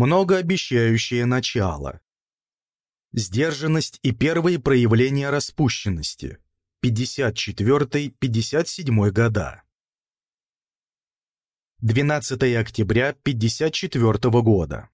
Многообещающее начало. Сдержанность и первые проявления распущенности. 54-57 года. 12 октября 54 года.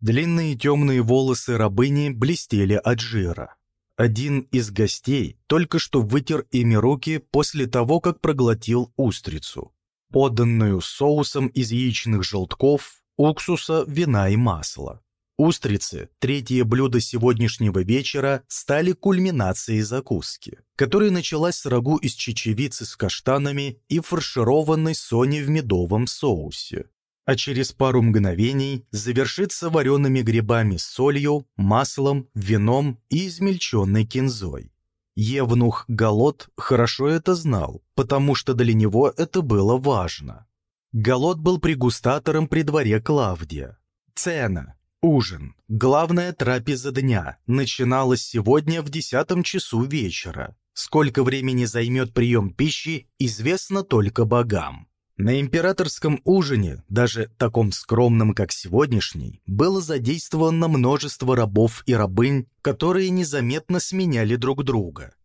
Длинные темные волосы рабыни блестели от жира. Один из гостей только что вытер ими руки после того, как проглотил устрицу, поданную соусом из яичных желтков, уксуса, вина и масла. Устрицы, третье блюдо сегодняшнего вечера, стали кульминацией закуски, которая началась с рагу из чечевицы с каштанами и фаршированной сони в медовом соусе а через пару мгновений завершится вареными грибами с солью, маслом, вином и измельченной кинзой. Евнух Голод хорошо это знал, потому что для него это было важно. Голод был пригустатором при дворе Клавдия. Цена, ужин, главная трапеза дня начиналась сегодня в десятом часу вечера. Сколько времени займет прием пищи, известно только богам. На императорском ужине, даже таком скромном, как сегодняшний, было задействовано множество рабов и рабынь, которые незаметно сменяли друг друга.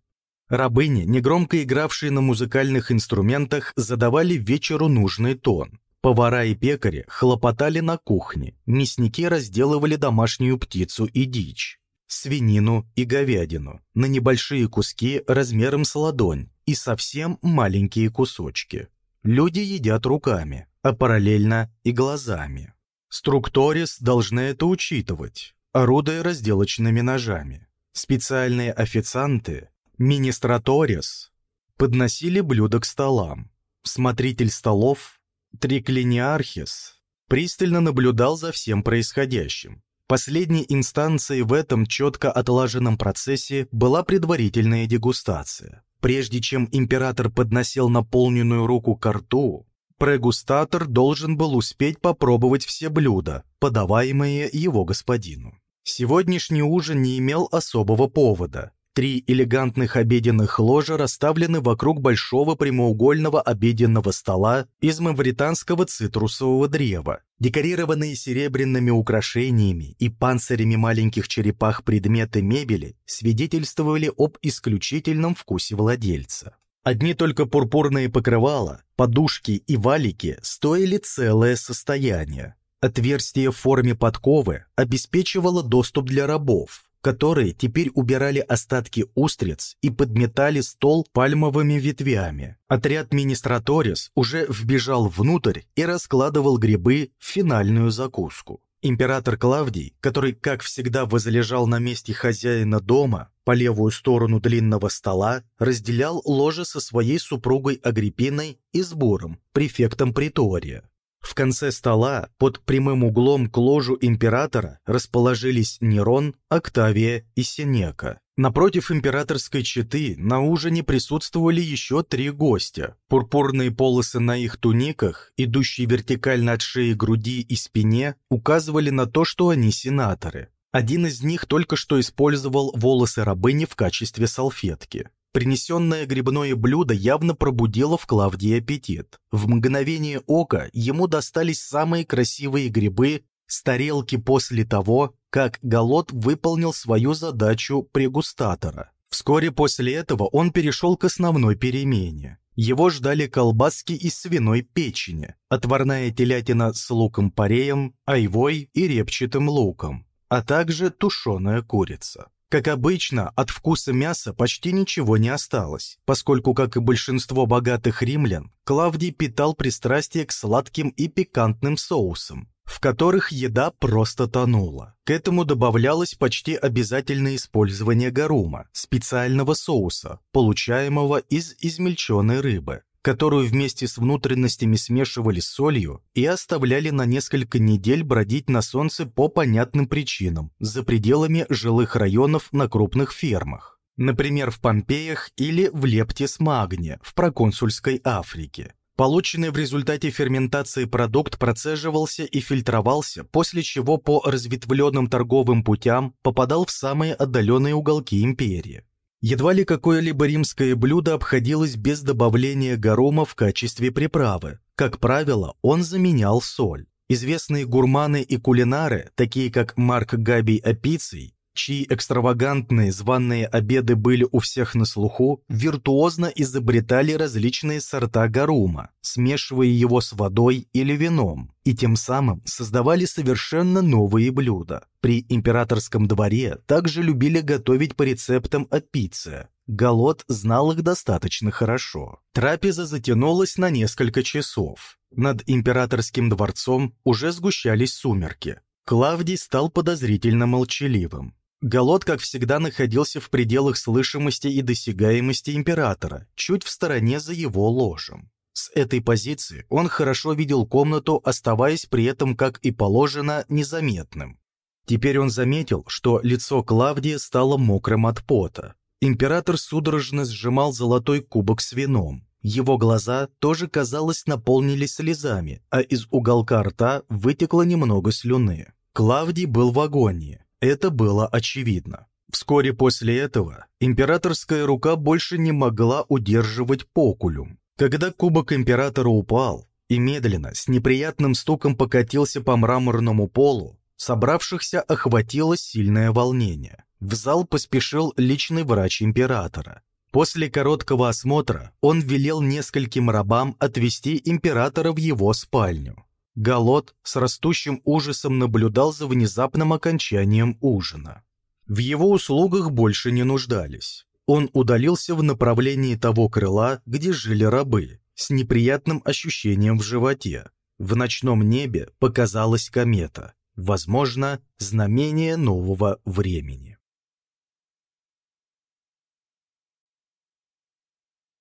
Рабыни, негромко игравшие на музыкальных инструментах, задавали вечеру нужный тон. Повара и пекари хлопотали на кухне, мясники разделывали домашнюю птицу и дичь, свинину и говядину на небольшие куски размером с ладонь и совсем маленькие кусочки. Люди едят руками, а параллельно и глазами. Структурис должны это учитывать, орудуя разделочными ножами. Специальные официанты, министраторис, подносили блюда к столам. Смотритель столов, триклиниархис, пристально наблюдал за всем происходящим. Последней инстанцией в этом четко отлаженном процессе была предварительная дегустация. Прежде чем император подносил наполненную руку к рту, прегустатор должен был успеть попробовать все блюда, подаваемые его господину. Сегодняшний ужин не имел особого повода. Три элегантных обеденных ложа расставлены вокруг большого прямоугольного обеденного стола из мавританского цитрусового древа, декорированные серебряными украшениями и панцирями маленьких черепах предметы мебели свидетельствовали об исключительном вкусе владельца. Одни только пурпурные покрывала, подушки и валики стоили целое состояние. Отверстие в форме подковы обеспечивало доступ для рабов, которые теперь убирали остатки устриц и подметали стол пальмовыми ветвями. Отряд Министраторис уже вбежал внутрь и раскладывал грибы в финальную закуску. Император Клавдий, который, как всегда, возлежал на месте хозяина дома, по левую сторону длинного стола, разделял ложе со своей супругой Агриппиной и с Буром, префектом притория. В конце стола, под прямым углом к ложу императора, расположились Нерон, Октавия и Сенека. Напротив императорской четы на ужине присутствовали еще три гостя. Пурпурные полосы на их туниках, идущие вертикально от шеи, груди и спине, указывали на то, что они сенаторы. Один из них только что использовал волосы рабыни в качестве салфетки. Принесенное грибное блюдо явно пробудило в Клавдии аппетит. В мгновение ока ему достались самые красивые грибы с тарелки после того, как Голод выполнил свою задачу прегустатора. Вскоре после этого он перешел к основной перемене. Его ждали колбаски из свиной печени, отварная телятина с луком-пореем, айвой и репчатым луком, а также тушеная курица. Как обычно, от вкуса мяса почти ничего не осталось, поскольку, как и большинство богатых римлян, Клавдий питал пристрастие к сладким и пикантным соусам, в которых еда просто тонула. К этому добавлялось почти обязательное использование гарума, специального соуса, получаемого из измельченной рыбы которую вместе с внутренностями смешивали с солью и оставляли на несколько недель бродить на солнце по понятным причинам за пределами жилых районов на крупных фермах, например, в Помпеях или в Лептис Магне в проконсульской Африке. Полученный в результате ферментации продукт процеживался и фильтровался, после чего по разветвленным торговым путям попадал в самые отдаленные уголки империи. Едва ли какое-либо римское блюдо обходилось без добавления гарума в качестве приправы. Как правило, он заменял соль. Известные гурманы и кулинары, такие как Марк Габий Апиций, чьи экстравагантные званные обеды были у всех на слуху, виртуозно изобретали различные сорта гарума, смешивая его с водой или вином, и тем самым создавали совершенно новые блюда. При императорском дворе также любили готовить по рецептам от пиццы. Голод знал их достаточно хорошо. Трапеза затянулась на несколько часов. Над императорским дворцом уже сгущались сумерки. Клавдий стал подозрительно молчаливым. Голод, как всегда, находился в пределах слышимости и досягаемости императора, чуть в стороне за его ложем. С этой позиции он хорошо видел комнату, оставаясь при этом, как и положено, незаметным. Теперь он заметил, что лицо Клавдия стало мокрым от пота. Император судорожно сжимал золотой кубок с вином. Его глаза тоже, казалось, наполнились слезами, а из уголка рта вытекло немного слюны. Клавдий был в агонии. Это было очевидно. Вскоре после этого императорская рука больше не могла удерживать покулюм. Когда кубок императора упал и медленно, с неприятным стуком покатился по мраморному полу, собравшихся охватило сильное волнение. В зал поспешил личный врач императора. После короткого осмотра он велел нескольким рабам отвезти императора в его спальню. Голод с растущим ужасом наблюдал за внезапным окончанием ужина. В его услугах больше не нуждались. Он удалился в направлении того крыла, где жили рабы, с неприятным ощущением в животе. В ночном небе показалась комета, возможно, знамение нового времени.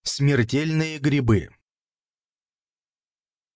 Смертельные грибы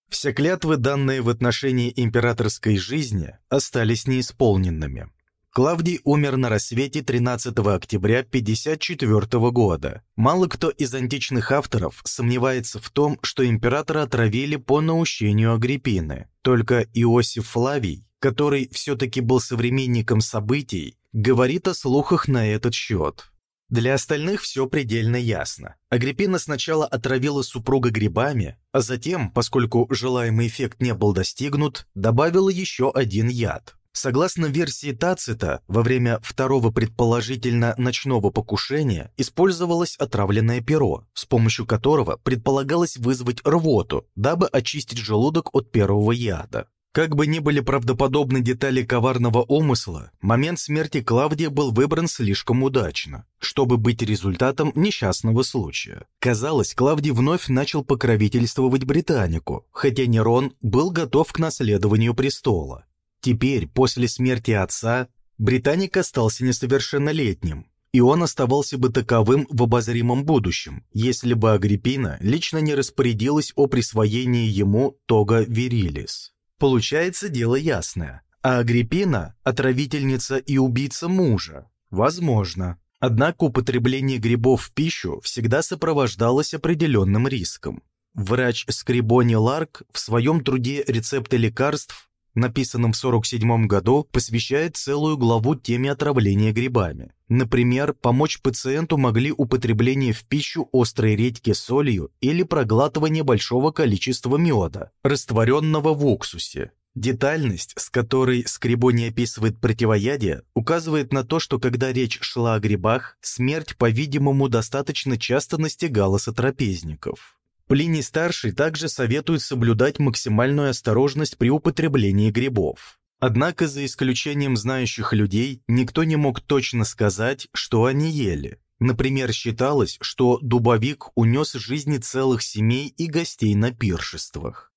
все клятвы, данные в отношении императорской жизни, остались неисполненными. Клавдий умер на рассвете 13 октября 54 года. Мало кто из античных авторов сомневается в том, что императора отравили по наущению Агриппины. Только Иосиф Флавий, который все-таки был современником событий, говорит о слухах на этот счет. Для остальных все предельно ясно. Агриппина сначала отравила супруга грибами, а затем, поскольку желаемый эффект не был достигнут, добавила еще один яд. Согласно версии Тацита, во время второго предположительно ночного покушения использовалось отравленное перо, с помощью которого предполагалось вызвать рвоту, дабы очистить желудок от первого яда. Как бы ни были правдоподобны детали коварного умысла, момент смерти Клавдия был выбран слишком удачно, чтобы быть результатом несчастного случая. Казалось, Клавдий вновь начал покровительствовать Британику, хотя Нерон был готов к наследованию престола. Теперь, после смерти отца, Британик остался несовершеннолетним, и он оставался бы таковым в обозримом будущем, если бы Агриппина лично не распорядилась о присвоении ему тога Вирилис. Получается дело ясное. А Агриппина – отравительница и убийца мужа? Возможно. Однако употребление грибов в пищу всегда сопровождалось определенным риском. Врач Скрибони Ларк в своем труде «Рецепты лекарств», написанном в 1947 году, посвящает целую главу теме отравления грибами. Например, помочь пациенту могли употребление в пищу острой редьки солью или проглатывание большого количества меда, растворенного в уксусе. Детальность, с которой Скребони описывает противоядие, указывает на то, что когда речь шла о грибах, смерть, по-видимому, достаточно часто настигала сотрапезников. Плиний-старший также советует соблюдать максимальную осторожность при употреблении грибов. Однако, за исключением знающих людей, никто не мог точно сказать, что они ели. Например, считалось, что дубовик унес жизни целых семей и гостей на пиршествах.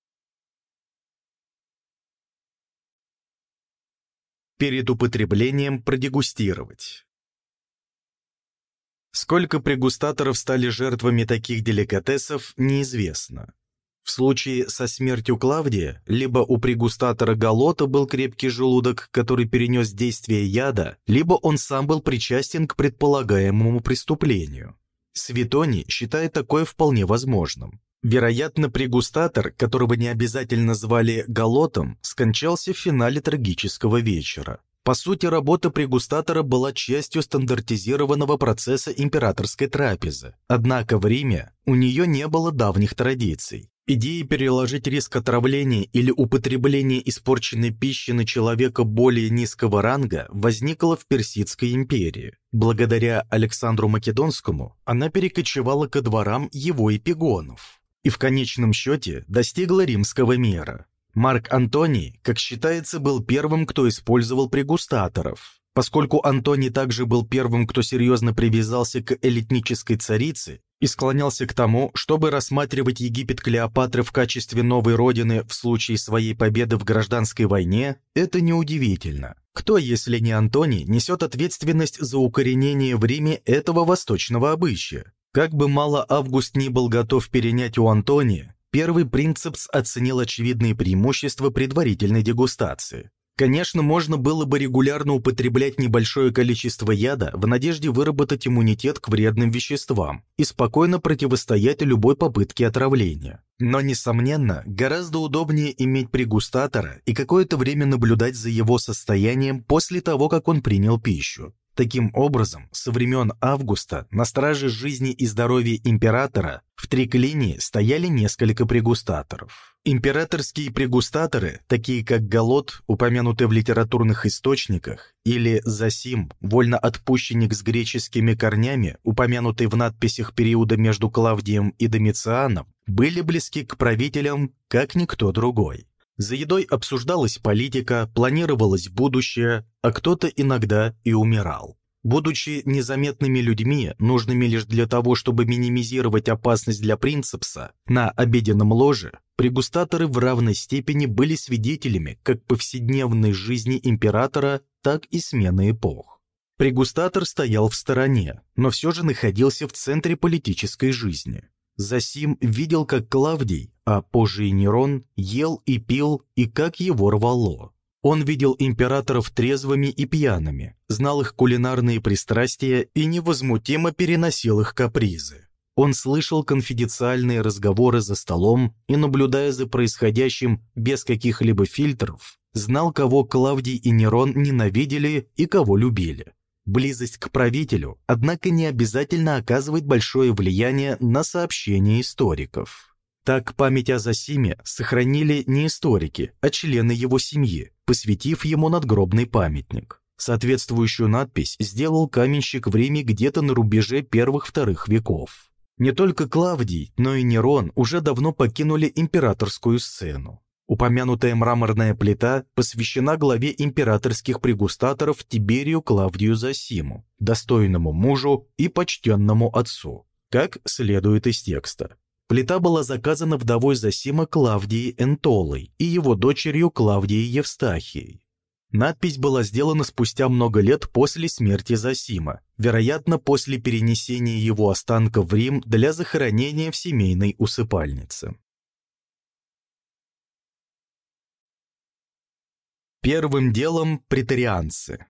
Перед употреблением продегустировать. Сколько прегустаторов стали жертвами таких деликатесов, неизвестно. В случае со смертью Клавдия, либо у прегустатора Галота был крепкий желудок, который перенес действие яда, либо он сам был причастен к предполагаемому преступлению. Светоний считает такое вполне возможным. Вероятно, прегустатор, которого не обязательно звали Галотом, скончался в финале трагического вечера. По сути, работа прегустатора была частью стандартизированного процесса императорской трапезы. Однако в Риме у нее не было давних традиций Идея переложить риск отравления или употребления испорченной пищи на человека более низкого ранга возникла в Персидской империи. Благодаря Александру Македонскому она перекочевала ко дворам его эпигонов и в конечном счете достигла римского мира. Марк Антоний, как считается, был первым, кто использовал прегустаторов. Поскольку Антоний также был первым, кто серьезно привязался к элитнической царице, и склонялся к тому, чтобы рассматривать Египет Клеопатры в качестве новой родины в случае своей победы в гражданской войне, это неудивительно. Кто, если не Антоний, несет ответственность за укоренение в Риме этого восточного обычая? Как бы мало Август не был готов перенять у Антония, первый принцепс оценил очевидные преимущества предварительной дегустации. Конечно, можно было бы регулярно употреблять небольшое количество яда в надежде выработать иммунитет к вредным веществам и спокойно противостоять любой попытке отравления. Но, несомненно, гораздо удобнее иметь прегустатора и какое-то время наблюдать за его состоянием после того, как он принял пищу. Таким образом, со времен Августа на страже жизни и здоровья императора в Триклинии стояли несколько прегустаторов. Императорские прегустаторы, такие как Галот, упомянутый в литературных источниках, или Засим, вольноотпущенник с греческими корнями, упомянутый в надписях периода между Клавдием и Домицианом, были близки к правителям, как никто другой. За едой обсуждалась политика, планировалось будущее, а кто-то иногда и умирал. Будучи незаметными людьми, нужными лишь для того, чтобы минимизировать опасность для принцепса, на обеденном ложе прегустаторы в равной степени были свидетелями как повседневной жизни императора, так и смены эпох. Прегустатор стоял в стороне, но все же находился в центре политической жизни. Засим видел, как Клавдий, а позже и Нерон, ел и пил, и как его рвало. Он видел императоров трезвыми и пьяными, знал их кулинарные пристрастия и невозмутимо переносил их капризы. Он слышал конфиденциальные разговоры за столом и, наблюдая за происходящим без каких-либо фильтров, знал, кого Клавдий и Нерон ненавидели и кого любили. Близость к правителю, однако, не обязательно оказывает большое влияние на сообщения историков. Так память о Засиме сохранили не историки, а члены его семьи, посвятив ему надгробный памятник. Соответствующую надпись сделал каменщик в Риме где-то на рубеже первых-вторых веков. Не только Клавдий, но и Нерон уже давно покинули императорскую сцену. Упомянутая мраморная плита посвящена главе императорских прегустаторов Тиберию Клавдию Засиму, достойному мужу и почтенному отцу, как следует из текста. Плита была заказана вдовой Засима Клавдией Энтолой и его дочерью Клавдией Евстахией. Надпись была сделана спустя много лет после смерти Засима, вероятно, после перенесения его останков в Рим для захоронения в семейной усыпальнице. Первым делом претарианцы.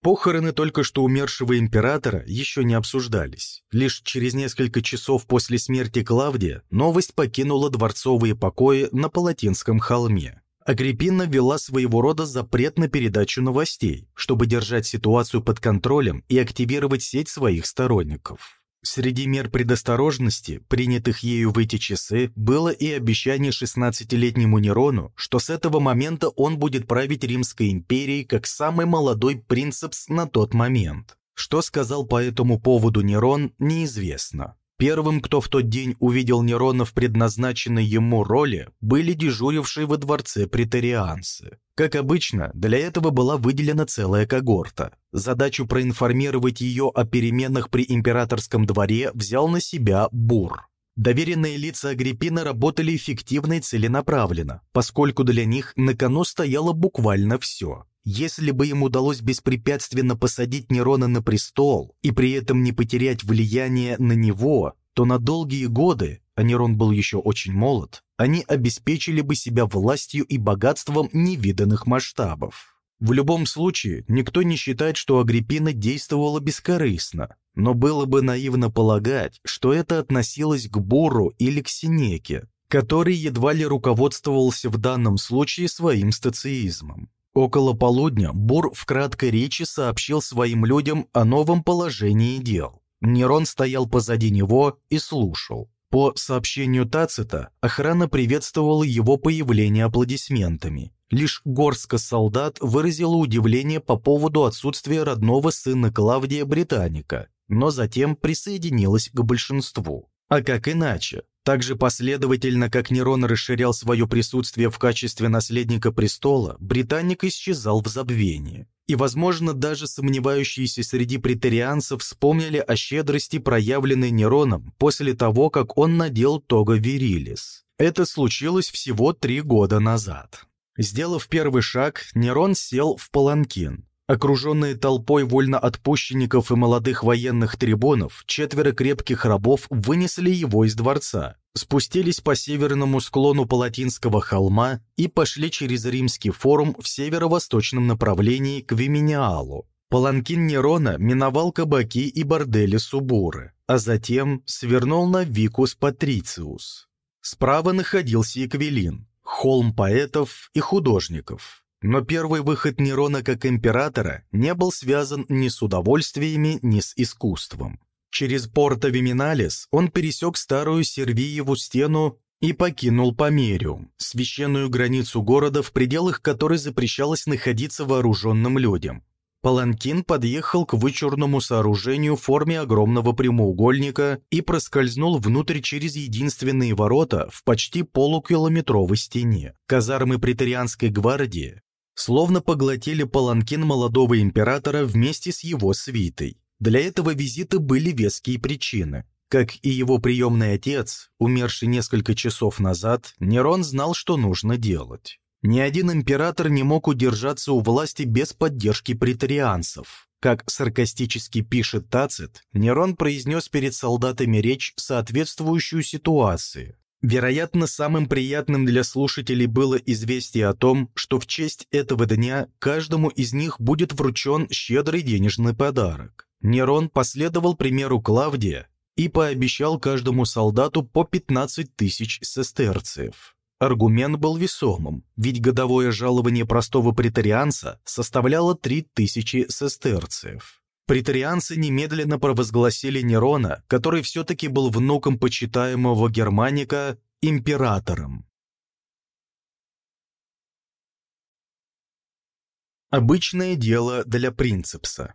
Похороны только что умершего императора еще не обсуждались. Лишь через несколько часов после смерти Клавдия новость покинула дворцовые покои на Палатинском холме. Агриппина ввела своего рода запрет на передачу новостей, чтобы держать ситуацию под контролем и активировать сеть своих сторонников. Среди мер предосторожности, принятых ею в эти часы, было и обещание 16-летнему Нерону, что с этого момента он будет править Римской империей как самый молодой принцепс на тот момент. Что сказал по этому поводу Нерон, неизвестно. Первым, кто в тот день увидел Нерона в предназначенной ему роли, были дежурившие во дворце претарианцы. Как обычно, для этого была выделена целая когорта. Задачу проинформировать ее о переменах при императорском дворе взял на себя Бур. Доверенные лица Агриппина работали эффективно и целенаправленно, поскольку для них на кону стояло буквально все. Если бы им удалось беспрепятственно посадить Нерона на престол и при этом не потерять влияние на него, то на долгие годы, а Нерон был еще очень молод, они обеспечили бы себя властью и богатством невиданных масштабов. В любом случае, никто не считает, что Агриппина действовала бескорыстно, но было бы наивно полагать, что это относилось к Буру или к Синеке, который едва ли руководствовался в данном случае своим стациизмом. Около полудня Бур в краткой речи сообщил своим людям о новом положении дел. Нерон стоял позади него и слушал. По сообщению Тацита, охрана приветствовала его появление аплодисментами. Лишь горстка солдат выразила удивление по поводу отсутствия родного сына Клавдия Британика, но затем присоединилась к большинству. А как иначе? Так же последовательно, как Нерон расширял свое присутствие в качестве наследника престола, Британник исчезал в забвении. И, возможно, даже сомневающиеся среди претарианцев вспомнили о щедрости, проявленной Нероном после того, как он надел тога Вирилис. Это случилось всего три года назад. Сделав первый шаг, Нерон сел в паланкин. Окруженные толпой вольноотпущенников и молодых военных трибунов, четверо крепких рабов вынесли его из дворца, спустились по северному склону Палатинского холма и пошли через Римский форум в северо-восточном направлении к Виминиалу. Паланкин Нерона миновал кабаки и бордели Субуры, а затем свернул на Викус Патрициус. Справа находился Еквилин, холм поэтов и художников. Но первый выход Нерона как императора не был связан ни с удовольствиями, ни с искусством. Через Порто Виминалис он пересек старую Сервиеву стену и покинул Помериум, священную границу города, в пределах которой запрещалось находиться вооруженным людям. Паланкин подъехал к вычурному сооружению в форме огромного прямоугольника и проскользнул внутрь через единственные ворота в почти полукилометровой стене. Казармы претарианской гвардии словно поглотили паланкин молодого императора вместе с его свитой. Для этого визита были веские причины. Как и его приемный отец, умерший несколько часов назад, Нерон знал, что нужно делать. Ни один император не мог удержаться у власти без поддержки претарианцев. Как саркастически пишет Тацит, Нерон произнес перед солдатами речь, соответствующую ситуации. Вероятно, самым приятным для слушателей было известие о том, что в честь этого дня каждому из них будет вручен щедрый денежный подарок. Нерон последовал примеру Клавдия и пообещал каждому солдату по 15 тысяч сестерциев. Аргумент был весомым, ведь годовое жалование простого претарианца составляло 3000 сестерциев. Претарианцы немедленно провозгласили Нерона, который все-таки был внуком почитаемого Германика, императором. Обычное дело для принципса.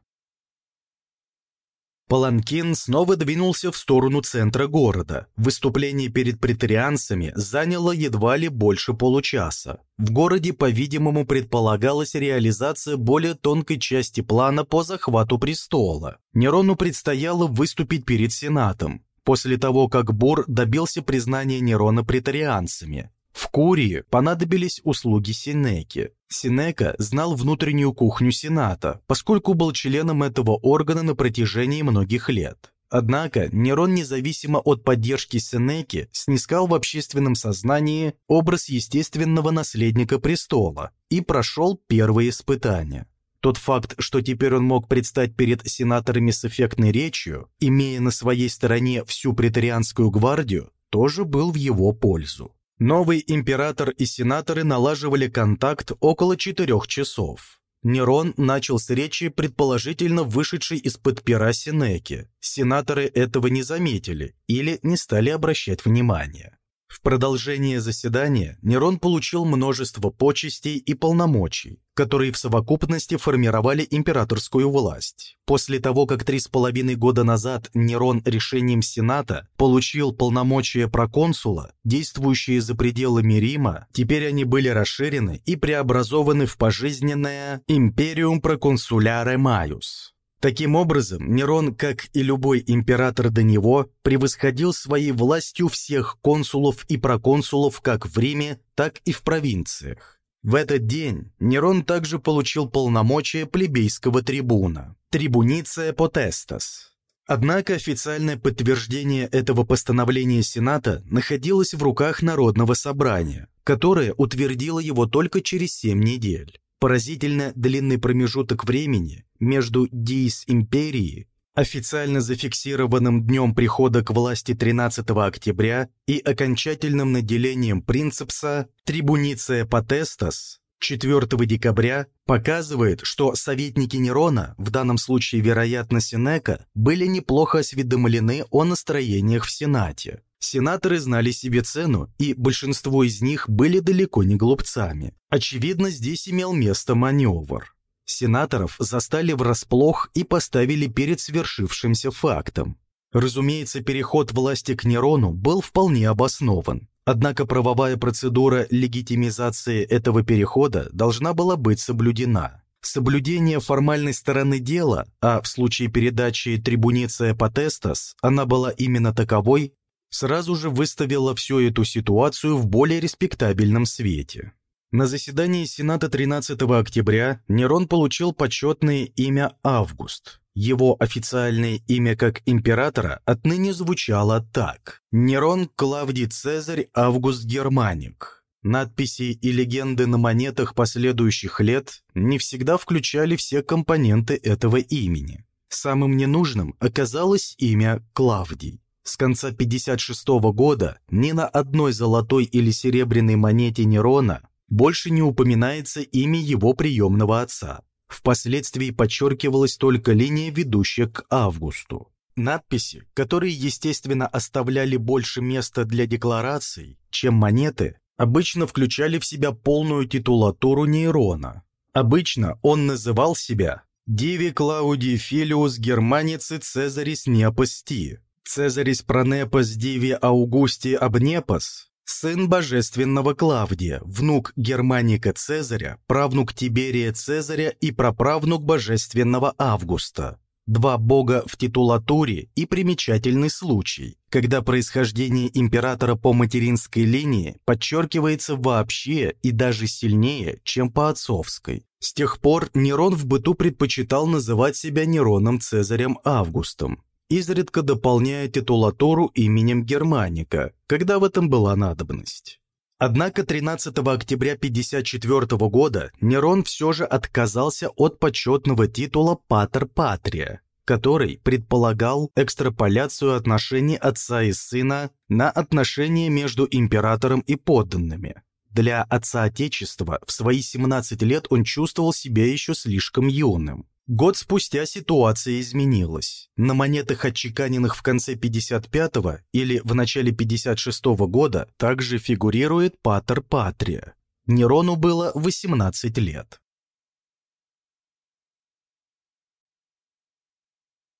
Паланкин снова двинулся в сторону центра города. Выступление перед претарианцами заняло едва ли больше получаса. В городе, по-видимому, предполагалась реализация более тонкой части плана по захвату престола. Нерону предстояло выступить перед Сенатом, после того, как Бур добился признания Нерона претарианцами. В Курии понадобились услуги Синеки. Синека знал внутреннюю кухню Сената, поскольку был членом этого органа на протяжении многих лет. Однако Нерон, независимо от поддержки Сенеки, снискал в общественном сознании образ естественного наследника престола и прошел первые испытания. Тот факт, что теперь он мог предстать перед сенаторами с эффектной речью, имея на своей стороне всю претарианскую гвардию, тоже был в его пользу. Новый император и сенаторы налаживали контакт около четырех часов. Нерон начал с речи, предположительно вышедшей из-под пера Синеки. Сенаторы этого не заметили или не стали обращать внимания. В продолжение заседания Нерон получил множество почестей и полномочий, которые в совокупности формировали императорскую власть. После того, как три с половиной года назад Нерон решением Сената получил полномочия проконсула, действующие за пределами Рима, теперь они были расширены и преобразованы в пожизненное «Империум проконсуляре Майус». Таким образом, Нерон, как и любой император до него, превосходил своей властью всех консулов и проконсулов как в Риме, так и в провинциях. В этот день Нерон также получил полномочия плебейского трибуна – трибуниция потестас. Однако официальное подтверждение этого постановления Сената находилось в руках Народного собрания, которое утвердило его только через семь недель. Поразительно длинный промежуток времени между Диис Империи, официально зафиксированным днем прихода к власти 13 октября и окончательным наделением принципса Трибуниция Потестас 4 декабря показывает, что советники Нерона, в данном случае, вероятно, Сенека, были неплохо осведомлены о настроениях в Сенате. Сенаторы знали себе цену, и большинство из них были далеко не глупцами. Очевидно, здесь имел место маневр. Сенаторов застали врасплох и поставили перед свершившимся фактом. Разумеется, переход власти к Нерону был вполне обоснован. Однако правовая процедура легитимизации этого перехода должна была быть соблюдена. Соблюдение формальной стороны дела, а в случае передачи трибуниция потестас она была именно таковой, сразу же выставила всю эту ситуацию в более респектабельном свете. На заседании Сената 13 октября Нерон получил почетное имя Август. Его официальное имя как императора отныне звучало так – Нерон Клавдий Цезарь Август Германик. Надписи и легенды на монетах последующих лет не всегда включали все компоненты этого имени. Самым ненужным оказалось имя Клавдий. С конца 56 года ни на одной золотой или серебряной монете Нерона больше не упоминается имя его приемного отца. Впоследствии подчеркивалась только линия, ведущая к Августу. Надписи, которые, естественно, оставляли больше места для деклараций, чем монеты, обычно включали в себя полную титулатуру Нейрона. Обычно он называл себя «Диви Клаудий Филиус Германицы Цезарис Неопости», «Цезарис Пронепос Диви Аугусти Абнепос», сын божественного Клавдия, внук Германика Цезаря, правнук Тиберия Цезаря и праправнук божественного Августа. Два бога в титулатуре и примечательный случай, когда происхождение императора по материнской линии подчеркивается вообще и даже сильнее, чем по отцовской. С тех пор Нерон в быту предпочитал называть себя Нероном Цезарем Августом изредка дополняя титулатуру именем Германика, когда в этом была надобность. Однако 13 октября 54 года Нерон все же отказался от почетного титула «Патер Патрия», который предполагал экстраполяцию отношений отца и сына на отношения между императором и подданными. Для отца Отечества в свои 17 лет он чувствовал себя еще слишком юным. Год спустя ситуация изменилась. На монетах, отчеканенных в конце 55-го или в начале 56-го года, также фигурирует Патер Патрия. Нерону было 18 лет.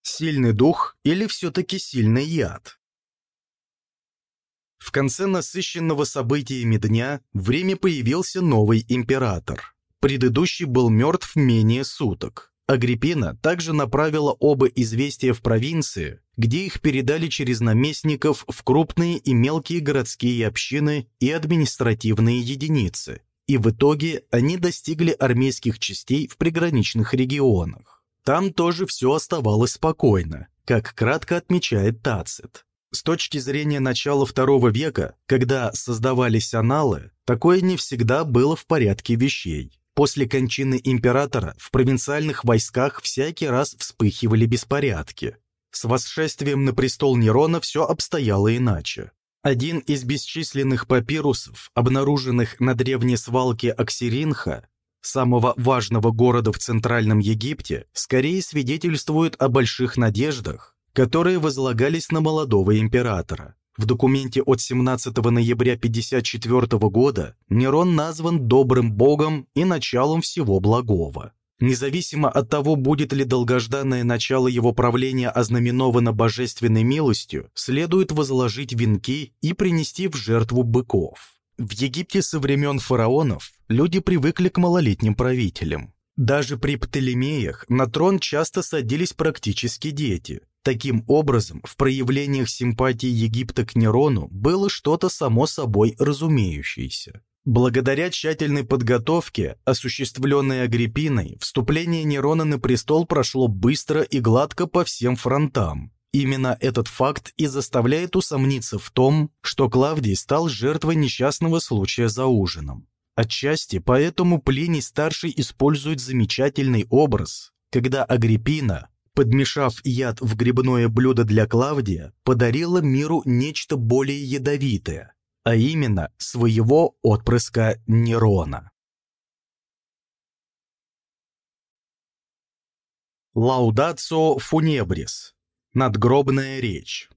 Сильный дух или все-таки сильный яд? В конце насыщенного событиями дня в Риме появился новый император. Предыдущий был мертв менее суток. Агриппина также направила оба известия в провинции, где их передали через наместников в крупные и мелкие городские общины и административные единицы, и в итоге они достигли армейских частей в приграничных регионах. Там тоже все оставалось спокойно, как кратко отмечает Тацит. С точки зрения начала II века, когда создавались аналы, такое не всегда было в порядке вещей. После кончины императора в провинциальных войсках всякий раз вспыхивали беспорядки. С восшествием на престол Нерона все обстояло иначе. Один из бесчисленных папирусов, обнаруженных на древней свалке Аксиринха, самого важного города в Центральном Египте, скорее свидетельствует о больших надеждах, которые возлагались на молодого императора. В документе от 17 ноября 54 года Нерон назван добрым богом и началом всего благого. Независимо от того, будет ли долгожданное начало его правления ознаменовано божественной милостью, следует возложить венки и принести в жертву быков. В Египте со времен фараонов люди привыкли к малолетним правителям. Даже при Птолемеях на трон часто садились практически дети, Таким образом, в проявлениях симпатии Египта к Нерону было что-то само собой разумеющееся. Благодаря тщательной подготовке, осуществленной Агриппиной, вступление Нерона на престол прошло быстро и гладко по всем фронтам. Именно этот факт и заставляет усомниться в том, что Клавдий стал жертвой несчастного случая за ужином. Отчасти поэтому Плиний-старший использует замечательный образ, когда Агриппина, подмешав яд в грибное блюдо для Клавдия, подарила миру нечто более ядовитое, а именно своего отпрыска Нерона. Лаудацио фунебрис. Надгробная речь.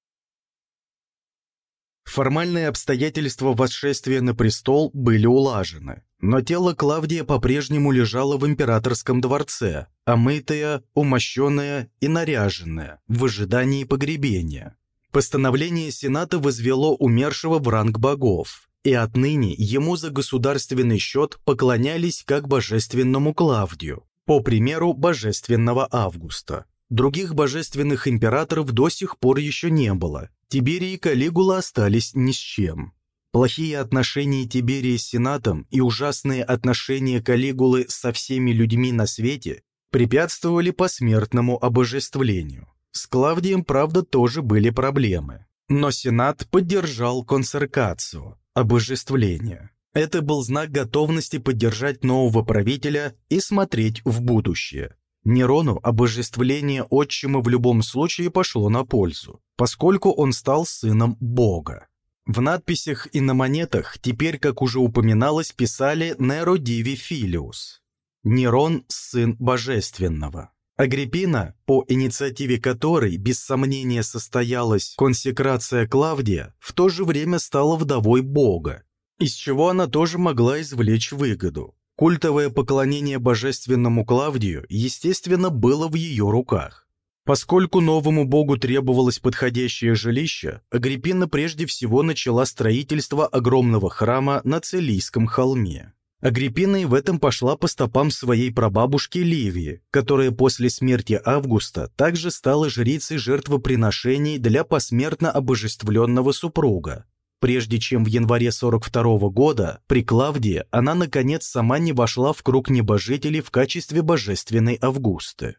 Формальные обстоятельства восшествия на престол были улажены но тело Клавдия по-прежнему лежало в императорском дворце, омытое, умощенное и наряженное, в ожидании погребения. Постановление Сената возвело умершего в ранг богов, и отныне ему за государственный счет поклонялись как божественному Клавдию, по примеру божественного Августа. Других божественных императоров до сих пор еще не было. Тиберий и Калигула остались ни с чем. Плохие отношения Тиберия с Сенатом и ужасные отношения Калигулы со всеми людьми на свете препятствовали посмертному обожествлению. С Клавдием, правда, тоже были проблемы. Но Сенат поддержал консеркацию, обожествление. Это был знак готовности поддержать нового правителя и смотреть в будущее. Нерону обожествление отчима в любом случае пошло на пользу, поскольку он стал сыном Бога. В надписях и на монетах теперь, как уже упоминалось, писали «Неро Диви Филиус» – Нерон – сын божественного. Агриппина, по инициативе которой, без сомнения, состоялась консекрация Клавдия, в то же время стала вдовой Бога, из чего она тоже могла извлечь выгоду. Культовое поклонение божественному Клавдию, естественно, было в ее руках. Поскольку новому богу требовалось подходящее жилище, Агриппина прежде всего начала строительство огромного храма на Целийском холме. Агриппина и в этом пошла по стопам своей прабабушки Ливии, которая после смерти Августа также стала жрицей жертвоприношений для посмертно обожествленного супруга, прежде чем в январе 42 -го года при Клавдии она наконец сама не вошла в круг небожителей в качестве божественной Августы.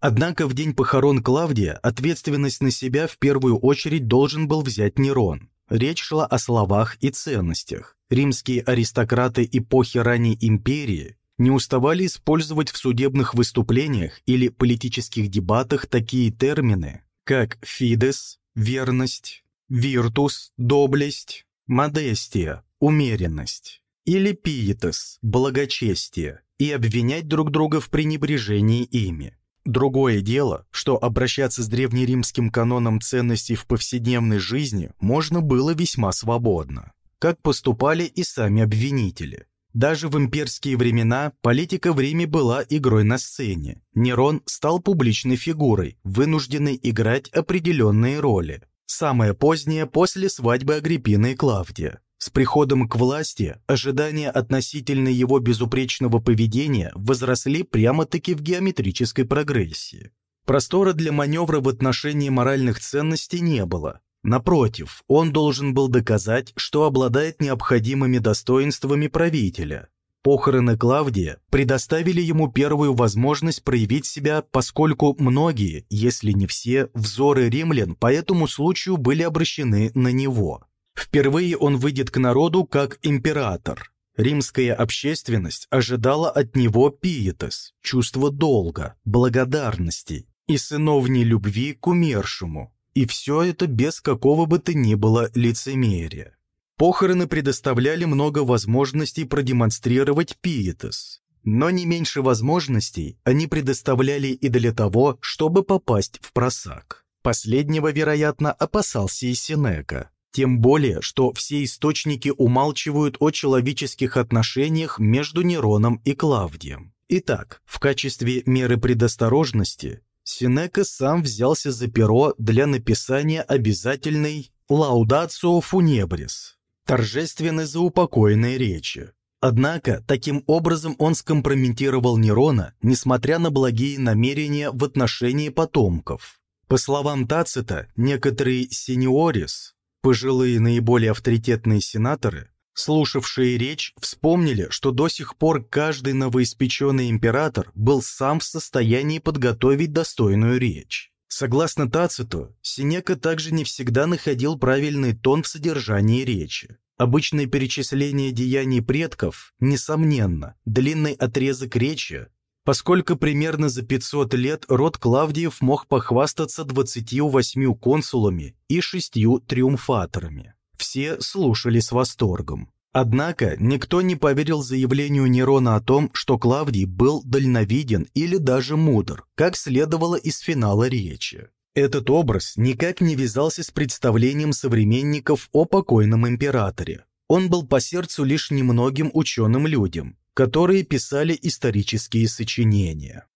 Однако в день похорон Клавдия ответственность на себя в первую очередь должен был взять Нерон. Речь шла о словах и ценностях. Римские аристократы эпохи ранней империи не уставали использовать в судебных выступлениях или политических дебатах такие термины, как «фидес» – верность, Виртус – доблесть, модестия – умеренность, или пиетес – благочестие, и обвинять друг друга в пренебрежении ими. Другое дело, что обращаться с древнеримским каноном ценностей в повседневной жизни можно было весьма свободно, как поступали и сами обвинители. Даже в имперские времена политика в Риме была игрой на сцене. Нерон стал публичной фигурой, вынужденной играть определенные роли. Самое позднее после свадьбы Агриппины и Клавдия. С приходом к власти ожидания относительно его безупречного поведения возросли прямо-таки в геометрической прогрессии. Простора для маневра в отношении моральных ценностей не было. Напротив, он должен был доказать, что обладает необходимыми достоинствами правителя, Похороны Клавдия предоставили ему первую возможность проявить себя, поскольку многие, если не все, взоры римлян по этому случаю были обращены на него. Впервые он выйдет к народу как император. Римская общественность ожидала от него пиетес, чувство долга, благодарности и сыновней любви к умершему. И все это без какого бы то ни было лицемерия. Похороны предоставляли много возможностей продемонстрировать пиетес, но не меньше возможностей они предоставляли и для того, чтобы попасть в просак. Последнего, вероятно, опасался и Синека. Тем более, что все источники умалчивают о человеческих отношениях между Нероном и Клавдием. Итак, в качестве меры предосторожности Синека сам взялся за перо для написания обязательной «Лаудацио фунебрис», торжественной заупокоенной речи. Однако, таким образом он скомпрометировал Нерона, несмотря на благие намерения в отношении потомков. По словам Тацита, некоторые сеньорис, пожилые наиболее авторитетные сенаторы, слушавшие речь, вспомнили, что до сих пор каждый новоиспеченный император был сам в состоянии подготовить достойную речь. Согласно Тациту, Синека также не всегда находил правильный тон в содержании речи. Обычное перечисление деяний предков, несомненно, длинный отрезок речи, поскольку примерно за 500 лет род Клавдиев мог похвастаться 28 консулами и шестью триумфаторами. Все слушали с восторгом. Однако никто не поверил заявлению Нерона о том, что Клавдий был дальновиден или даже мудр, как следовало из финала речи. Этот образ никак не вязался с представлением современников о покойном императоре. Он был по сердцу лишь немногим ученым людям, которые писали исторические сочинения.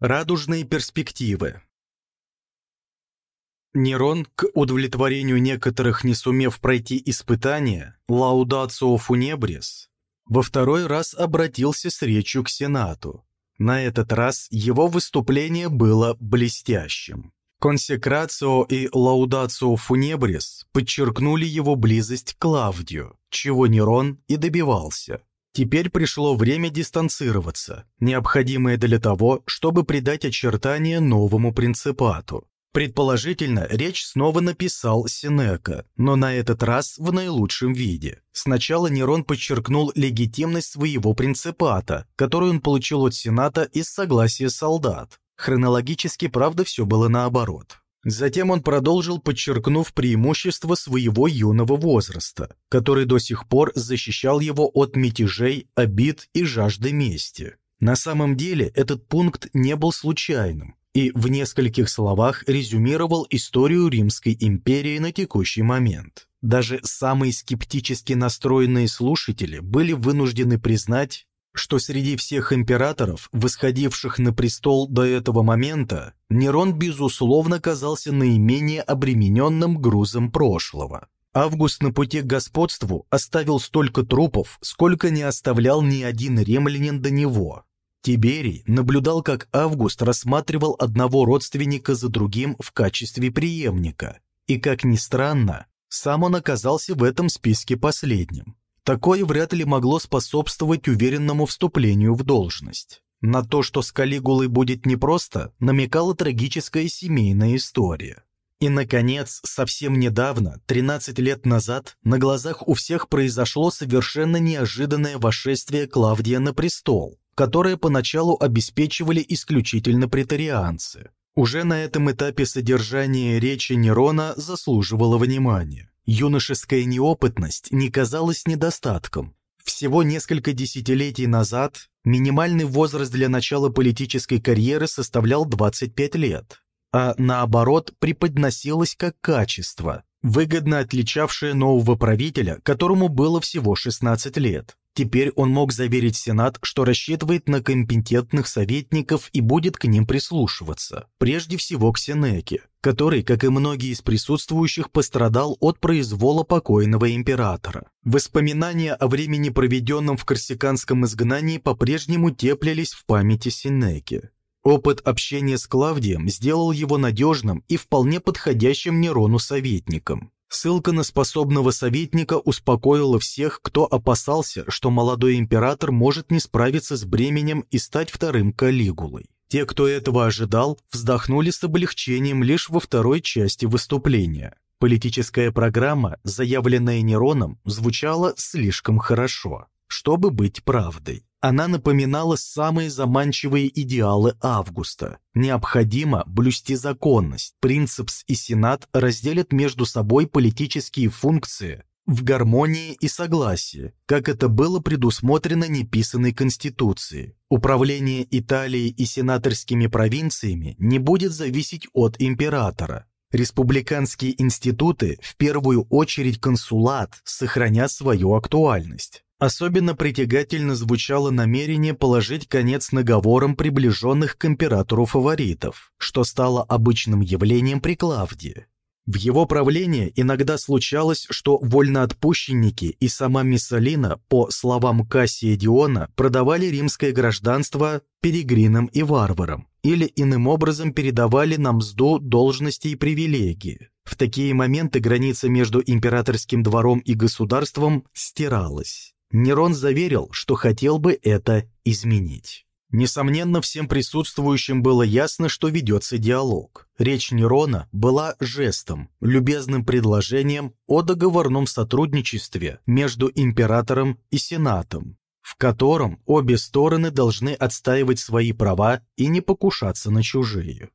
Радужные перспективы Нерон, к удовлетворению некоторых не сумев пройти испытания, лаудацио фунебрис, во второй раз обратился с речью к Сенату. На этот раз его выступление было блестящим. Консекрацио и лаудацио фунебрис подчеркнули его близость к Клавдию, чего Нерон и добивался. Теперь пришло время дистанцироваться, необходимое для того, чтобы придать очертания новому принципату. Предположительно, речь снова написал Синека, но на этот раз в наилучшем виде. Сначала Нерон подчеркнул легитимность своего принципата, которую он получил от Сената из согласия солдат. Хронологически, правда, все было наоборот. Затем он продолжил, подчеркнув преимущество своего юного возраста, который до сих пор защищал его от мятежей, обид и жажды мести. На самом деле этот пункт не был случайным и в нескольких словах резюмировал историю Римской империи на текущий момент. Даже самые скептически настроенные слушатели были вынуждены признать, что среди всех императоров, восходивших на престол до этого момента, Нерон, безусловно, казался наименее обремененным грузом прошлого. Август на пути к господству оставил столько трупов, сколько не оставлял ни один римлянин до него. Тиберий наблюдал, как Август рассматривал одного родственника за другим в качестве преемника, и, как ни странно, сам он оказался в этом списке последним. Такое вряд ли могло способствовать уверенному вступлению в должность. На то, что с Калигулой будет непросто, намекала трагическая семейная история. И, наконец, совсем недавно, 13 лет назад, на глазах у всех произошло совершенно неожиданное вошествие Клавдия на престол, которое поначалу обеспечивали исключительно претарианцы. Уже на этом этапе содержание речи Нерона заслуживало внимания. Юношеская неопытность не казалась недостатком. Всего несколько десятилетий назад минимальный возраст для начала политической карьеры составлял 25 лет, а наоборот преподносилось как качество, выгодно отличавшее нового правителя, которому было всего 16 лет. Теперь он мог заверить Сенат, что рассчитывает на компетентных советников и будет к ним прислушиваться. Прежде всего к Сенеке, который, как и многие из присутствующих, пострадал от произвола покойного императора. Воспоминания о времени, проведенном в корсиканском изгнании, по-прежнему теплились в памяти Сенеки. Опыт общения с Клавдием сделал его надежным и вполне подходящим Нерону советником. Ссылка на способного советника успокоила всех, кто опасался, что молодой император может не справиться с бременем и стать вторым Калигулой. Те, кто этого ожидал, вздохнули с облегчением лишь во второй части выступления. Политическая программа, заявленная Нероном, звучала слишком хорошо, чтобы быть правдой. Она напоминала самые заманчивые идеалы Августа. Необходимо блюсти законность. Принцепс и Сенат разделят между собой политические функции в гармонии и согласии, как это было предусмотрено неписанной Конституцией. Управление Италией и сенаторскими провинциями не будет зависеть от императора. Республиканские институты, в первую очередь консулат, сохранят свою актуальность. Особенно притягательно звучало намерение положить конец наговорам приближенных к императору фаворитов, что стало обычным явлением при Клавдии. В его правлении иногда случалось, что вольноотпущенники и сама Миссалина, по словам Кассия Диона, продавали римское гражданство перегринам и варварам или иным образом передавали на мзду должности и привилегии. В такие моменты граница между императорским двором и государством стиралась. Нерон заверил, что хотел бы это изменить. Несомненно, всем присутствующим было ясно, что ведется диалог. Речь Нерона была жестом, любезным предложением о договорном сотрудничестве между императором и сенатом, в котором обе стороны должны отстаивать свои права и не покушаться на чужие.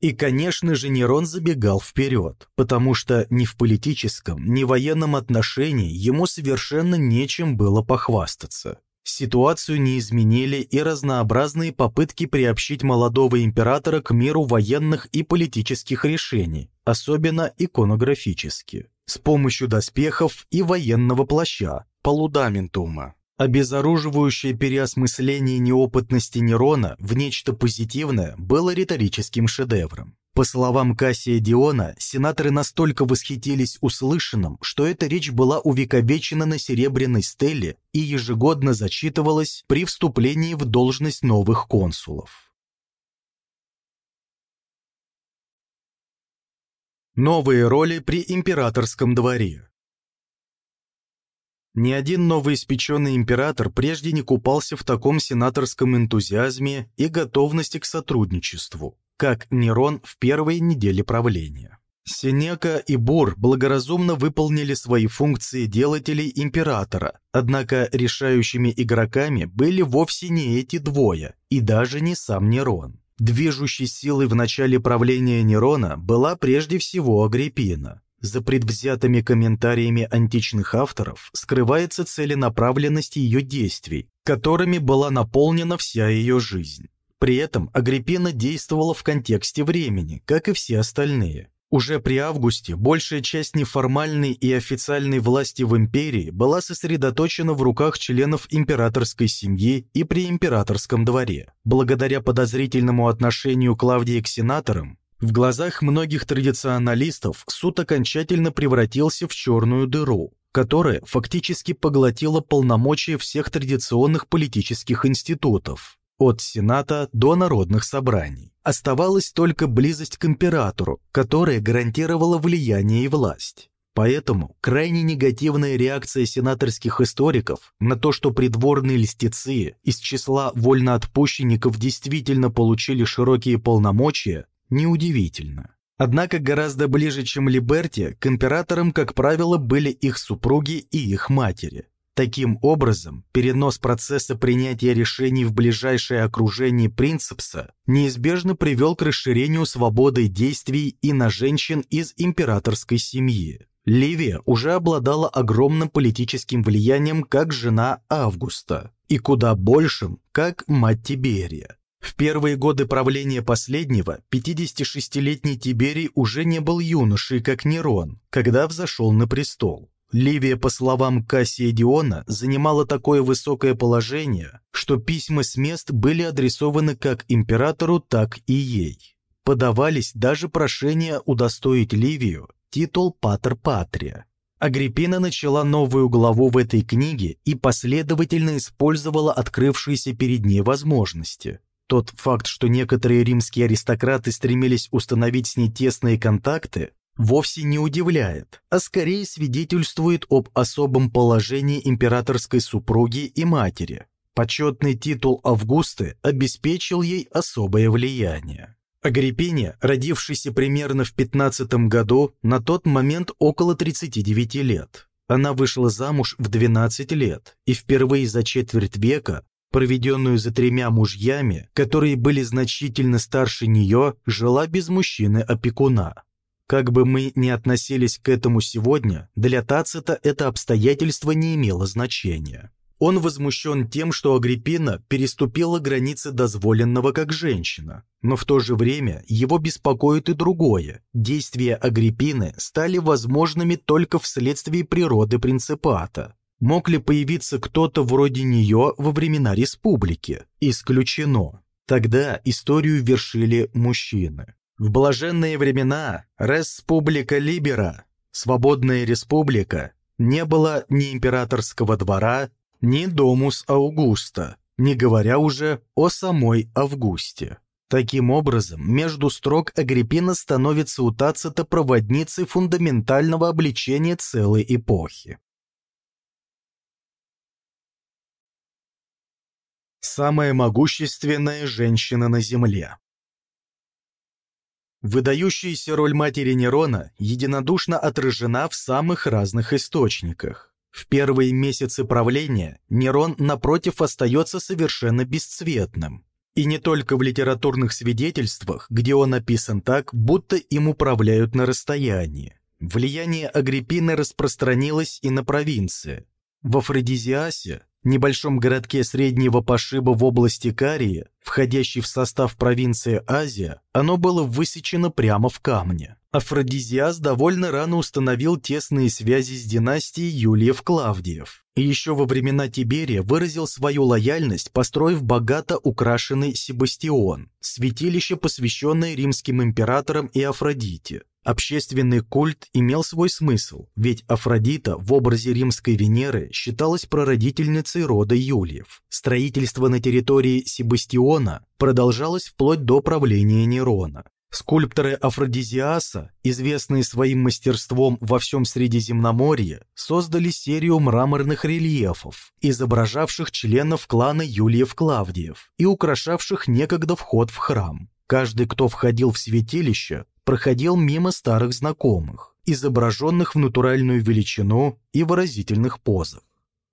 И, конечно же, Нерон забегал вперед, потому что ни в политическом, ни военном отношении ему совершенно нечем было похвастаться. Ситуацию не изменили и разнообразные попытки приобщить молодого императора к миру военных и политических решений, особенно иконографически, с помощью доспехов и военного плаща, полудаментума. Обезоруживающее переосмысление неопытности Нерона в нечто позитивное было риторическим шедевром. По словам Кассия Диона, сенаторы настолько восхитились услышанным, что эта речь была увековечена на серебряной стеле и ежегодно зачитывалась при вступлении в должность новых консулов. Новые роли при императорском дворе ни один новоиспеченный император прежде не купался в таком сенаторском энтузиазме и готовности к сотрудничеству, как Нерон в первые недели правления. Сенека и Бур благоразумно выполнили свои функции делателей императора, однако решающими игроками были вовсе не эти двое, и даже не сам Нерон. Движущей силой в начале правления Нерона была прежде всего Агриппина. За предвзятыми комментариями античных авторов скрывается целенаправленность ее действий, которыми была наполнена вся ее жизнь. При этом Агриппина действовала в контексте времени, как и все остальные. Уже при августе большая часть неформальной и официальной власти в империи была сосредоточена в руках членов императорской семьи и при императорском дворе. Благодаря подозрительному отношению Клавдии к сенаторам, в глазах многих традиционалистов суд окончательно превратился в черную дыру, которая фактически поглотила полномочия всех традиционных политических институтов, от Сената до народных собраний. Оставалась только близость к императору, которая гарантировала влияние и власть. Поэтому крайне негативная реакция сенаторских историков на то, что придворные льстецы из числа вольноотпущенников действительно получили широкие полномочия, неудивительно. Однако гораздо ближе, чем Либерти, к императорам, как правило, были их супруги и их матери. Таким образом, перенос процесса принятия решений в ближайшее окружение принципса неизбежно привел к расширению свободы действий и на женщин из императорской семьи. Ливия уже обладала огромным политическим влиянием как жена Августа и куда большим, как мать Тиберия. В первые годы правления последнего 56-летний Тиберий уже не был юношей, как Нерон, когда взошел на престол. Ливия, по словам Кассия Диона, занимала такое высокое положение, что письма с мест были адресованы как императору, так и ей. Подавались даже прошения удостоить Ливию титул «Патер Патрия». Агриппина начала новую главу в этой книге и последовательно использовала открывшиеся перед ней возможности. Тот факт, что некоторые римские аристократы стремились установить с ней тесные контакты, вовсе не удивляет, а скорее свидетельствует об особом положении императорской супруги и матери. Почетный титул Августы обеспечил ей особое влияние. Агриппине, родившейся примерно в 15 году, на тот момент около 39 лет. Она вышла замуж в 12 лет и впервые за четверть века проведенную за тремя мужьями, которые были значительно старше нее, жила без мужчины-опекуна. Как бы мы ни относились к этому сегодня, для Тацита это обстоятельство не имело значения. Он возмущен тем, что Агриппина переступила границы дозволенного как женщина, но в то же время его беспокоит и другое. Действия Агриппины стали возможными только вследствие природы принципата. Мог ли появиться кто-то вроде нее во времена республики? Исключено. Тогда историю вершили мужчины. В блаженные времена Республика Либера, свободная республика, не было ни императорского двора, ни Домус Аугуста, не говоря уже о самой Августе. Таким образом, между строк Агриппина становится у Тацита проводницей фундаментального обличения целой эпохи. Самая могущественная женщина на Земле. Выдающаяся роль матери Нерона единодушно отражена в самых разных источниках. В первые месяцы правления Нерон, напротив, остается совершенно бесцветным. И не только в литературных свидетельствах, где он описан так, будто им управляют на расстоянии. Влияние Агриппины распространилось и на провинции. В Афродизиасе, небольшом городке среднего пошиба в области Карии, входящей в состав провинции Азия, оно было высечено прямо в камне. Афродизиас довольно рано установил тесные связи с династией Юлиев-Клавдиев и еще во времена Тиберия выразил свою лояльность, построив богато украшенный Себастион, святилище, посвященное римским императорам и Афродите. Общественный культ имел свой смысл, ведь Афродита в образе римской Венеры считалась прародительницей рода Юлиев. Строительство на территории Себастиона продолжалось вплоть до правления Нерона. Скульпторы Афродизиаса, известные своим мастерством во всем Средиземноморье, создали серию мраморных рельефов, изображавших членов клана Юлиев-Клавдиев и украшавших некогда вход в храм. Каждый, кто входил в святилище, проходил мимо старых знакомых, изображенных в натуральную величину и выразительных позах.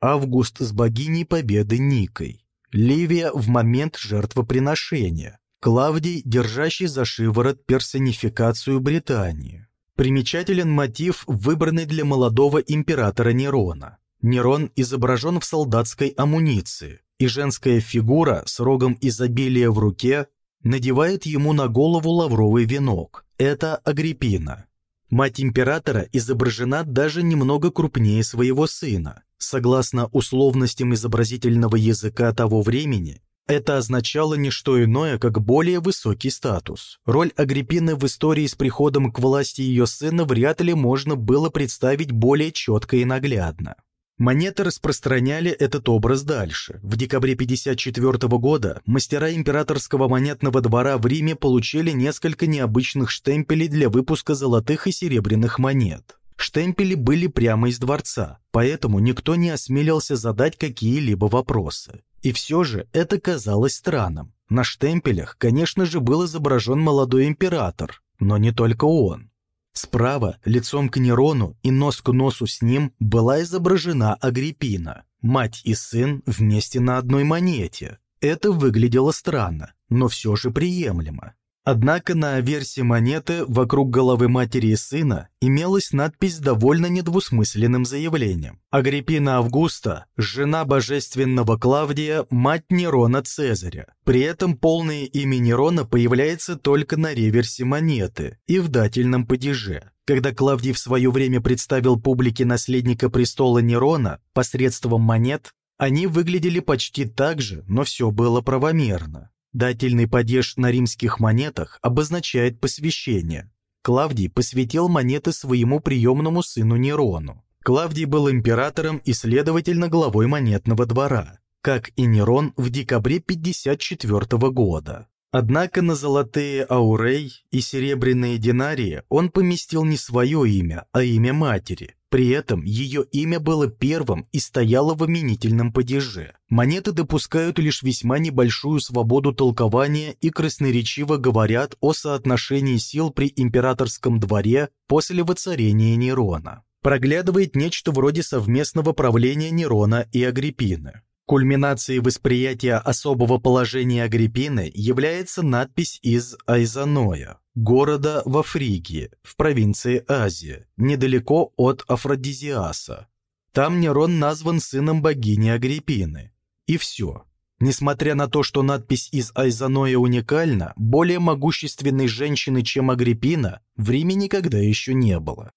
Август с богиней Победы Никой, Ливия в момент жертвоприношения, Клавдий, держащий за шиворот персонификацию Британии. Примечателен мотив, выбранный для молодого императора Нерона. Нерон изображен в солдатской амуниции, и женская фигура с рогом изобилия в руке надевает ему на голову лавровый венок. Это Агриппина. Мать императора изображена даже немного крупнее своего сына. Согласно условностям изобразительного языка того времени, это означало не что иное, как более высокий статус. Роль Агриппины в истории с приходом к власти ее сына вряд ли можно было представить более четко и наглядно. Монеты распространяли этот образ дальше. В декабре 54 года мастера императорского монетного двора в Риме получили несколько необычных штемпелей для выпуска золотых и серебряных монет. Штемпели были прямо из дворца, поэтому никто не осмелился задать какие-либо вопросы. И все же это казалось странным. На штемпелях, конечно же, был изображен молодой император, но не только он. Справа, лицом к Нерону и нос к носу с ним, была изображена Агриппина. Мать и сын вместе на одной монете. Это выглядело странно, но все же приемлемо. Однако на версии монеты вокруг головы матери и сына имелась надпись с довольно недвусмысленным заявлением. Агриппина Августа, жена божественного Клавдия, мать Нерона Цезаря. При этом полное имя Нерона появляется только на реверсе монеты и в дательном падеже. Когда Клавдий в свое время представил публике наследника престола Нерона посредством монет, они выглядели почти так же, но все было правомерно. Дательный падеж на римских монетах обозначает посвящение. Клавдий посвятил монеты своему приемному сыну Нерону. Клавдий был императором и, следовательно, главой монетного двора, как и Нерон в декабре 54 года. Однако на золотые аурей и серебряные динарии он поместил не свое имя, а имя матери. При этом ее имя было первым и стояло в именительном падеже. Монеты допускают лишь весьма небольшую свободу толкования и красноречиво говорят о соотношении сил при императорском дворе после воцарения Нерона. Проглядывает нечто вроде совместного правления Нерона и Агриппины. Кульминацией восприятия особого положения Агриппины является надпись из Айзаноя, города во Фригии, в провинции Азия, недалеко от Афродизиаса. Там Нерон назван сыном богини Агриппины. И все. Несмотря на то, что надпись из Айзаноя уникальна, более могущественной женщины, чем Агриппина, в Риме никогда еще не было.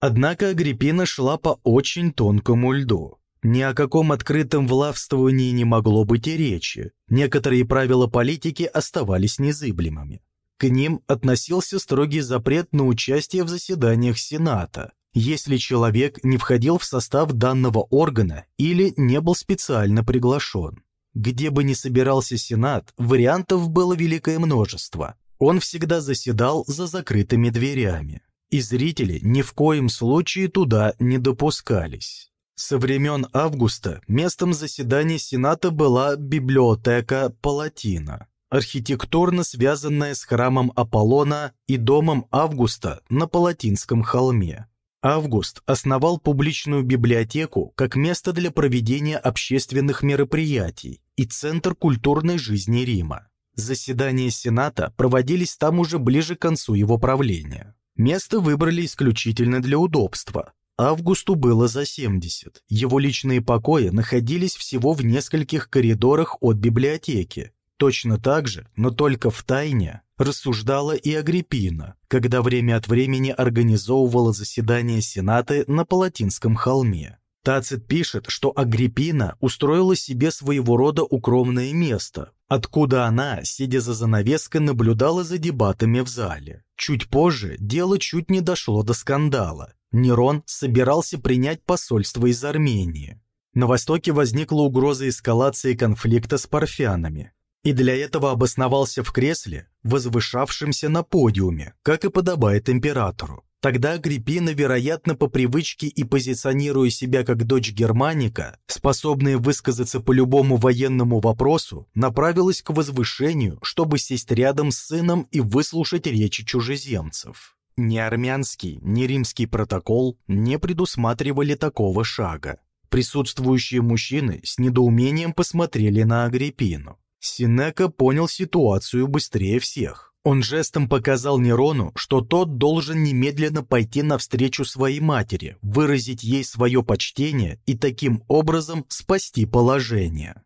Однако Агриппина шла по очень тонкому льду. Ни о каком открытом влавствовании не могло быть и речи. Некоторые правила политики оставались незыблемыми. К ним относился строгий запрет на участие в заседаниях Сената, если человек не входил в состав данного органа или не был специально приглашен. Где бы ни собирался Сенат, вариантов было великое множество. Он всегда заседал за закрытыми дверями, и зрители ни в коем случае туда не допускались. Со времен Августа местом заседания Сената была библиотека Палатина, архитектурно связанная с храмом Аполлона и домом Августа на Палатинском холме. Август основал публичную библиотеку как место для проведения общественных мероприятий и центр культурной жизни Рима. Заседания Сената проводились там уже ближе к концу его правления. Место выбрали исключительно для удобства. Августу было за 70. Его личные покои находились всего в нескольких коридорах от библиотеки. Точно так же, но только в тайне, рассуждала и Агриппина, когда время от времени организовывала заседания Сената на Палатинском холме. Тацит пишет, что Агриппина устроила себе своего рода укромное место, откуда она, сидя за занавеской, наблюдала за дебатами в зале. Чуть позже дело чуть не дошло до скандала. Нерон собирался принять посольство из Армении. На востоке возникла угроза эскалации конфликта с парфянами, и для этого обосновался в кресле, возвышавшемся на подиуме, как и подобает императору. Тогда Агриппина, вероятно, по привычке и позиционируя себя как дочь Германика, способная высказаться по любому военному вопросу, направилась к возвышению, чтобы сесть рядом с сыном и выслушать речи чужеземцев. Ни армянский, ни римский протокол не предусматривали такого шага. Присутствующие мужчины с недоумением посмотрели на Агриппину. Синека понял ситуацию быстрее всех. Он жестом показал Нерону, что тот должен немедленно пойти навстречу своей матери, выразить ей свое почтение и таким образом спасти положение.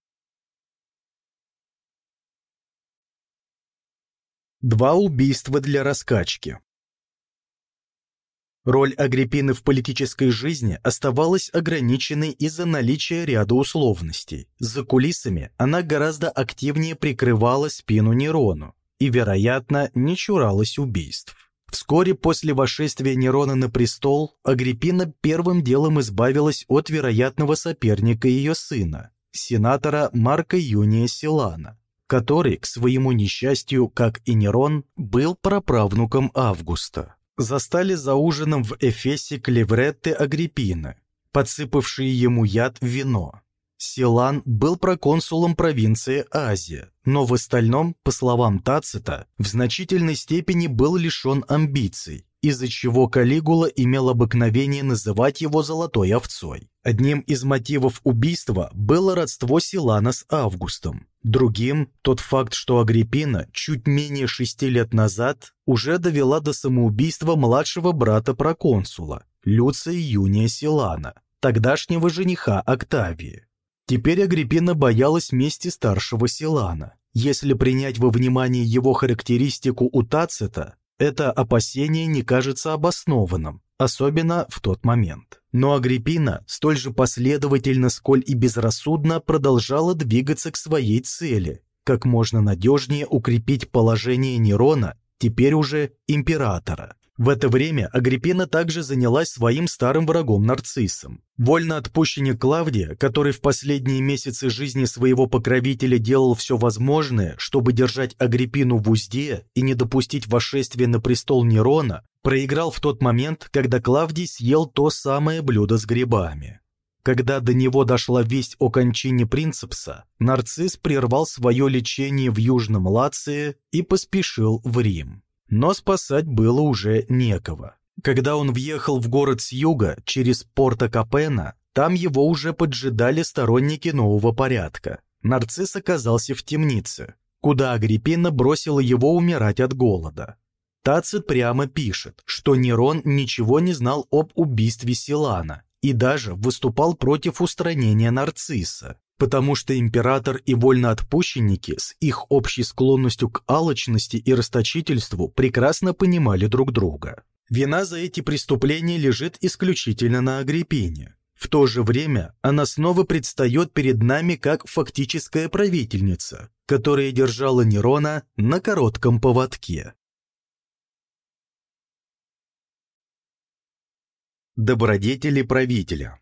Два убийства для раскачки Роль Агриппины в политической жизни оставалась ограниченной из-за наличия ряда условностей. За кулисами она гораздо активнее прикрывала спину Нерону и, вероятно, не чуралась убийств. Вскоре после вошествия Нерона на престол Агриппина первым делом избавилась от вероятного соперника ее сына, сенатора Марка Юния Силана, который, к своему несчастью, как и Нерон, был праправнуком Августа застали за ужином в Эфесе клевретты Агриппины, подсыпавшие ему яд в вино. Силан был проконсулом провинции Азия, но в остальном, по словам Тацита, в значительной степени был лишен амбиций, из-за чего Калигула имел обыкновение называть его «золотой овцой». Одним из мотивов убийства было родство Силана с Августом, другим – тот факт, что Агриппина чуть менее шести лет назад уже довела до самоубийства младшего брата проконсула, Люция Юния Силана, тогдашнего жениха Октавии. Теперь Агриппина боялась мести старшего Силана. Если принять во внимание его характеристику у Тацита, это опасение не кажется обоснованным, особенно в тот момент. Но Агриппина столь же последовательно, сколь и безрассудно продолжала двигаться к своей цели, как можно надежнее укрепить положение Нерона, теперь уже императора. В это время Агриппина также занялась своим старым врагом Нарциссом. Вольно отпущенник Клавдия, который в последние месяцы жизни своего покровителя делал все возможное, чтобы держать Агриппину в узде и не допустить вошествия на престол Нерона, проиграл в тот момент, когда Клавдий съел то самое блюдо с грибами. Когда до него дошла весть о кончине принцепса, нарцисс прервал свое лечение в Южном Лации и поспешил в Рим но спасать было уже некого. Когда он въехал в город с юга, через порто Капена, там его уже поджидали сторонники нового порядка. Нарцисс оказался в темнице, куда Агриппина бросила его умирать от голода. Тацит прямо пишет, что Нерон ничего не знал об убийстве Силана и даже выступал против устранения Нарцисса, потому что император и вольноотпущенники с их общей склонностью к алчности и расточительству прекрасно понимали друг друга. Вина за эти преступления лежит исключительно на Агриппине. В то же время она снова предстает перед нами как фактическая правительница, которая держала Нерона на коротком поводке. Добродетели правителя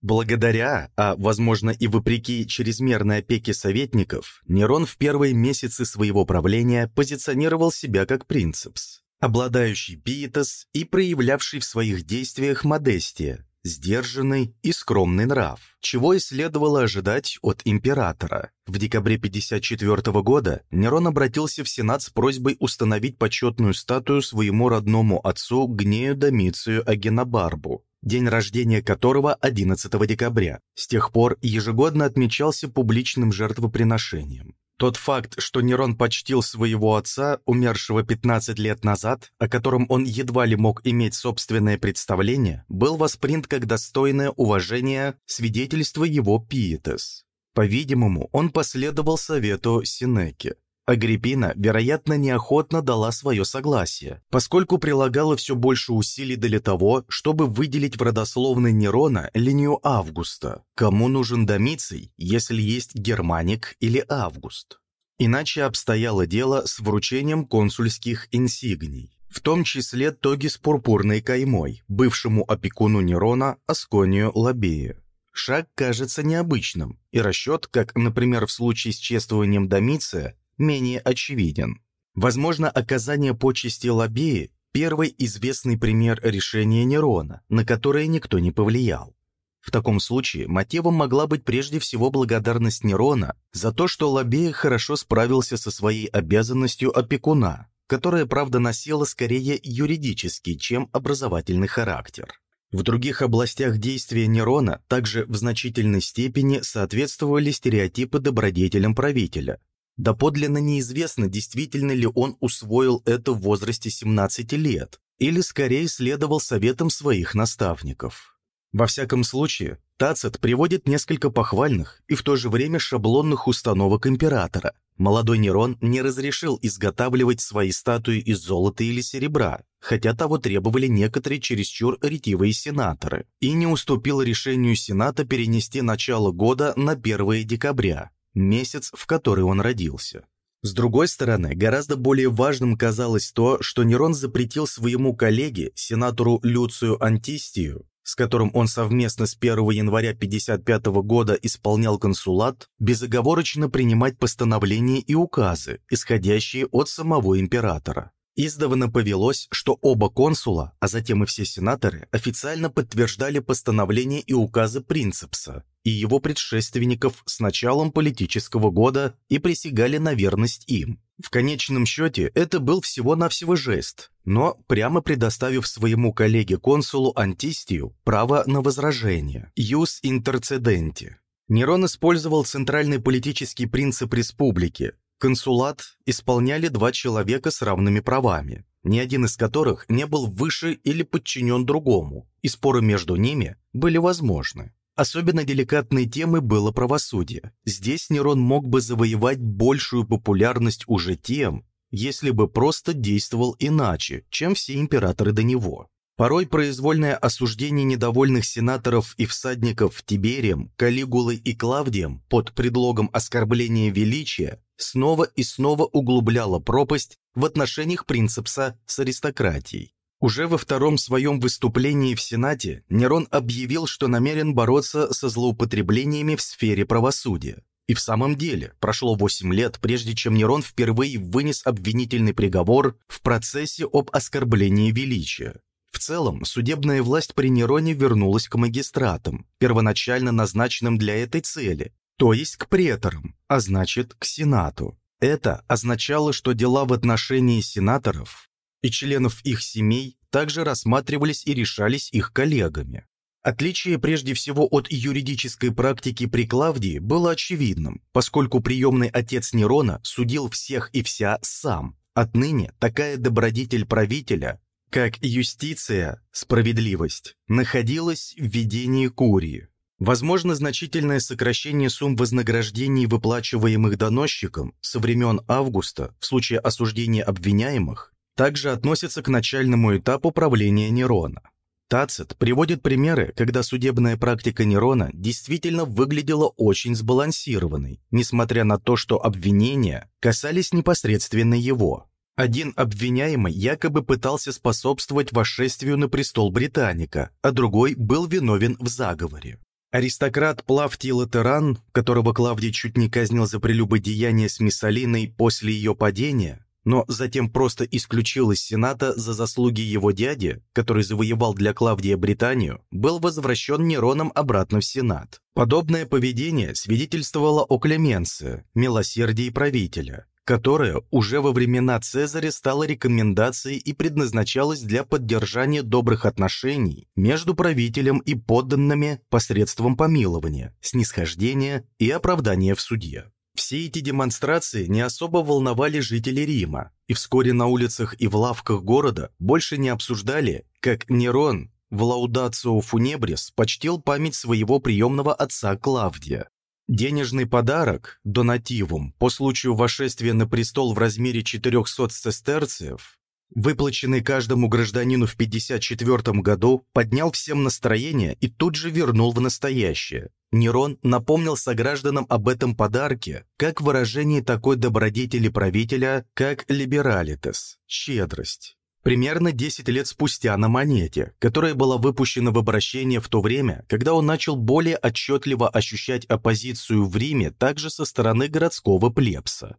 Благодаря, а возможно и вопреки чрезмерной опеке советников, Нерон в первые месяцы своего правления позиционировал себя как принцепс, обладающий пиетас и проявлявший в своих действиях модестия, сдержанный и скромный нрав, чего и следовало ожидать от императора. В декабре 54 года Нерон обратился в Сенат с просьбой установить почетную статую своему родному отцу Гнею Домицию Агенобарбу, день рождения которого 11 декабря. С тех пор ежегодно отмечался публичным жертвоприношением. Тот факт, что Нерон почтил своего отца, умершего 15 лет назад, о котором он едва ли мог иметь собственное представление, был воспринят как достойное уважение свидетельство его пиетес. По-видимому, он последовал совету Синеки. Агриппина, вероятно, неохотно дала свое согласие, поскольку прилагала все больше усилий для того, чтобы выделить в родословной Нерона линию Августа. Кому нужен Домиций, если есть Германик или Август? Иначе обстояло дело с вручением консульских инсигний, в том числе тоги с пурпурной каймой, бывшему опекуну Нерона Асконию Лабея. Шаг кажется необычным, и расчет, как, например, в случае с чествованием Домиция, менее очевиден. Возможно, оказание почести Лабеи – первый известный пример решения Нерона, на которое никто не повлиял. В таком случае мотивом могла быть прежде всего благодарность Нерона за то, что Лабея хорошо справился со своей обязанностью опекуна, которая, правда, носила скорее юридический, чем образовательный характер. В других областях действия Нерона также в значительной степени соответствовали стереотипы добродетелям правителя, Доподлинно неизвестно, действительно ли он усвоил это в возрасте 17 лет, или скорее следовал советам своих наставников. Во всяком случае, Тацит приводит несколько похвальных и в то же время шаблонных установок императора. Молодой Нерон не разрешил изготавливать свои статуи из золота или серебра, хотя того требовали некоторые чересчур ретивые сенаторы, и не уступил решению Сената перенести начало года на 1 декабря, месяц, в который он родился. С другой стороны, гораздо более важным казалось то, что Нерон запретил своему коллеге, сенатору Люцию Антистию, с которым он совместно с 1 января 55 года исполнял консулат, безоговорочно принимать постановления и указы, исходящие от самого императора. Издавна повелось, что оба консула, а затем и все сенаторы, официально подтверждали постановления и указы Принцепса и его предшественников с началом политического года и присягали на верность им. В конечном счете это был всего-навсего жест, но прямо предоставив своему коллеге-консулу Антистию право на возражение «Юс интерцеденти». Нерон использовал центральный политический принцип республики, Консулат исполняли два человека с равными правами, ни один из которых не был выше или подчинен другому, и споры между ними были возможны. Особенно деликатной темой было правосудие. Здесь Нерон мог бы завоевать большую популярность уже тем, если бы просто действовал иначе, чем все императоры до него. Порой произвольное осуждение недовольных сенаторов и всадников Тиберием, Калигулой и Клавдием под предлогом оскорбления величия снова и снова углубляло пропасть в отношениях принцепса с аристократией. Уже во втором своем выступлении в Сенате Нерон объявил, что намерен бороться со злоупотреблениями в сфере правосудия. И в самом деле, прошло 8 лет, прежде чем Нерон впервые вынес обвинительный приговор в процессе об оскорблении величия. В целом, судебная власть при Нероне вернулась к магистратам, первоначально назначенным для этой цели, то есть к преторам, а значит, к сенату. Это означало, что дела в отношении сенаторов и членов их семей также рассматривались и решались их коллегами. Отличие прежде всего от юридической практики при Клавдии было очевидным, поскольку приемный отец Нерона судил всех и вся сам. Отныне такая добродетель правителя как юстиция, справедливость, находилась в ведении Курии. Возможно, значительное сокращение сумм вознаграждений, выплачиваемых доносчикам со времен Августа в случае осуждения обвиняемых, также относится к начальному этапу правления Нерона. Тацит приводит примеры, когда судебная практика Нерона действительно выглядела очень сбалансированной, несмотря на то, что обвинения касались непосредственно его. Один обвиняемый якобы пытался способствовать восшествию на престол Британика, а другой был виновен в заговоре. Аристократ Плавтий Латеран, которого Клавдий чуть не казнил за прелюбодеяние с Миссалиной после ее падения, но затем просто исключил из Сената за заслуги его дяди, который завоевал для Клавдия Британию, был возвращен Нероном обратно в Сенат. Подобное поведение свидетельствовало о Клеменции, милосердии правителя, которое уже во времена Цезаря стало рекомендацией и предназначалось для поддержания добрых отношений между правителем и подданными посредством помилования, снисхождения и оправдания в суде. Все эти демонстрации не особо волновали жителей Рима, и вскоре на улицах и в лавках города больше не обсуждали, как Нерон в Лаудацио Фунебрис почтил память своего приемного отца Клавдия. Денежный подарок, донативум, по случаю вошествия на престол в размере 400 сестерциев, выплаченный каждому гражданину в 54 году, поднял всем настроение и тут же вернул в настоящее. Нерон напомнил согражданам об этом подарке как выражении такой добродетели правителя, как «либералитес» – щедрость примерно 10 лет спустя на монете, которая была выпущена в обращение в то время, когда он начал более отчетливо ощущать оппозицию в Риме также со стороны городского плебса.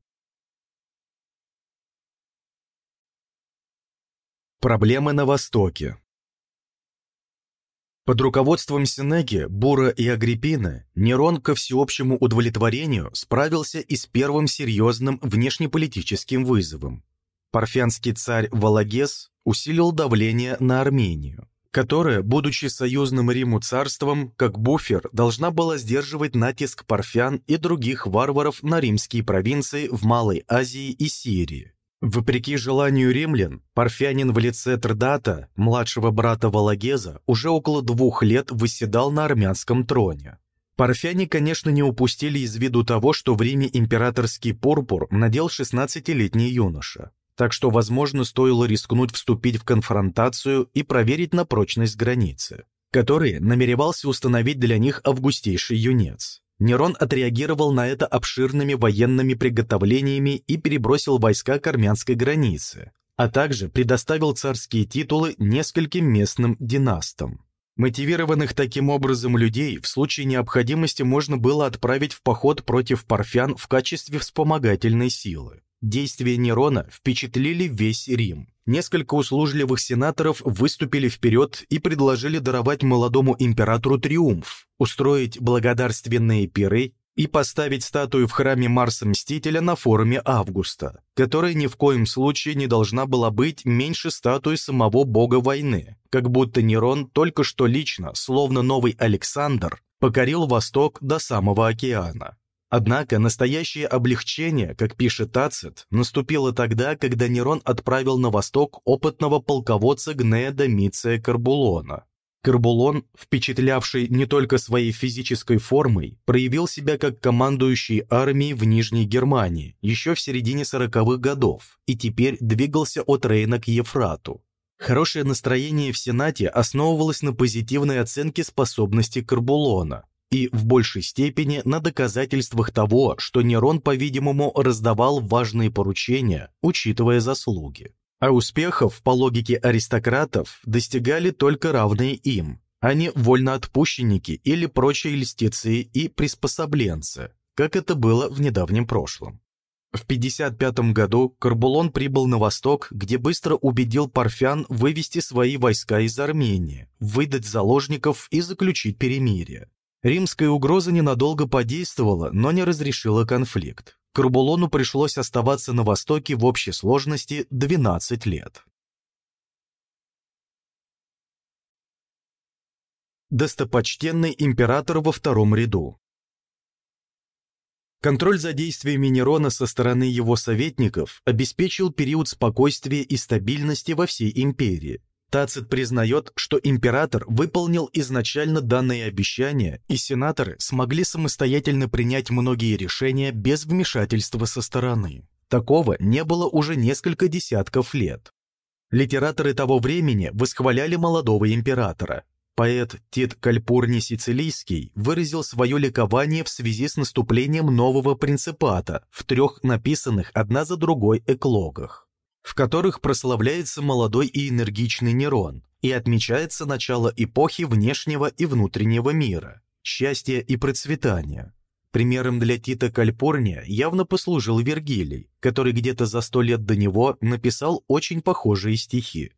Проблемы на Востоке под руководством Сенеки, Бура и Агриппины Нерон ко всеобщему удовлетворению справился и с первым серьезным внешнеполитическим вызовом Парфянский царь Валагес усилил давление на Армению, которая, будучи союзным Риму царством, как буфер, должна была сдерживать натиск парфян и других варваров на римские провинции в Малой Азии и Сирии. Вопреки желанию римлян, парфянин в лице Трдата, младшего брата Валагеза, уже около двух лет выседал на армянском троне. Парфяне, конечно, не упустили из виду того, что в Риме императорский пурпур надел 16-летний юноша так что, возможно, стоило рискнуть вступить в конфронтацию и проверить на прочность границы, которые намеревался установить для них августейший юнец. Нерон отреагировал на это обширными военными приготовлениями и перебросил войска к армянской границе, а также предоставил царские титулы нескольким местным династам. Мотивированных таким образом людей в случае необходимости можно было отправить в поход против парфян в качестве вспомогательной силы. Действия Нерона впечатлили весь Рим. Несколько услужливых сенаторов выступили вперед и предложили даровать молодому императору триумф, устроить благодарственные пиры и поставить статую в храме Марса Мстителя на форуме Августа, которая ни в коем случае не должна была быть меньше статуи самого бога войны, как будто Нерон только что лично, словно новый Александр, покорил Восток до самого океана. Однако настоящее облегчение, как пишет Тацит, наступило тогда, когда Нерон отправил на восток опытного полководца Гнея Домиция Карбулона. Карбулон, впечатлявший не только своей физической формой, проявил себя как командующий армией в Нижней Германии еще в середине сороковых годов и теперь двигался от Рейна к Ефрату. Хорошее настроение в Сенате основывалось на позитивной оценке способностей Карбулона, и в большей степени на доказательствах того, что Нерон, по-видимому, раздавал важные поручения, учитывая заслуги. А успехов, по логике аристократов, достигали только равные им, а не вольноотпущенники или прочие льстецы и приспособленцы, как это было в недавнем прошлом. В 55 году Карбулон прибыл на восток, где быстро убедил парфян вывести свои войска из Армении, выдать заложников и заключить перемирие. Римская угроза ненадолго подействовала, но не разрешила конфликт. Карбулону пришлось оставаться на Востоке в общей сложности 12 лет. Достопочтенный император во втором ряду Контроль за действиями Нерона со стороны его советников обеспечил период спокойствия и стабильности во всей империи, Тацит признает, что император выполнил изначально данные обещания, и сенаторы смогли самостоятельно принять многие решения без вмешательства со стороны. Такого не было уже несколько десятков лет. Литераторы того времени восхваляли молодого императора. Поэт Тит Кальпурни Сицилийский выразил свое ликование в связи с наступлением нового принципата в трех написанных одна за другой эклогах в которых прославляется молодой и энергичный Нерон и отмечается начало эпохи внешнего и внутреннего мира, счастья и процветания. Примером для Тита Кальпурния явно послужил Вергилий, который где-то за сто лет до него написал очень похожие стихи.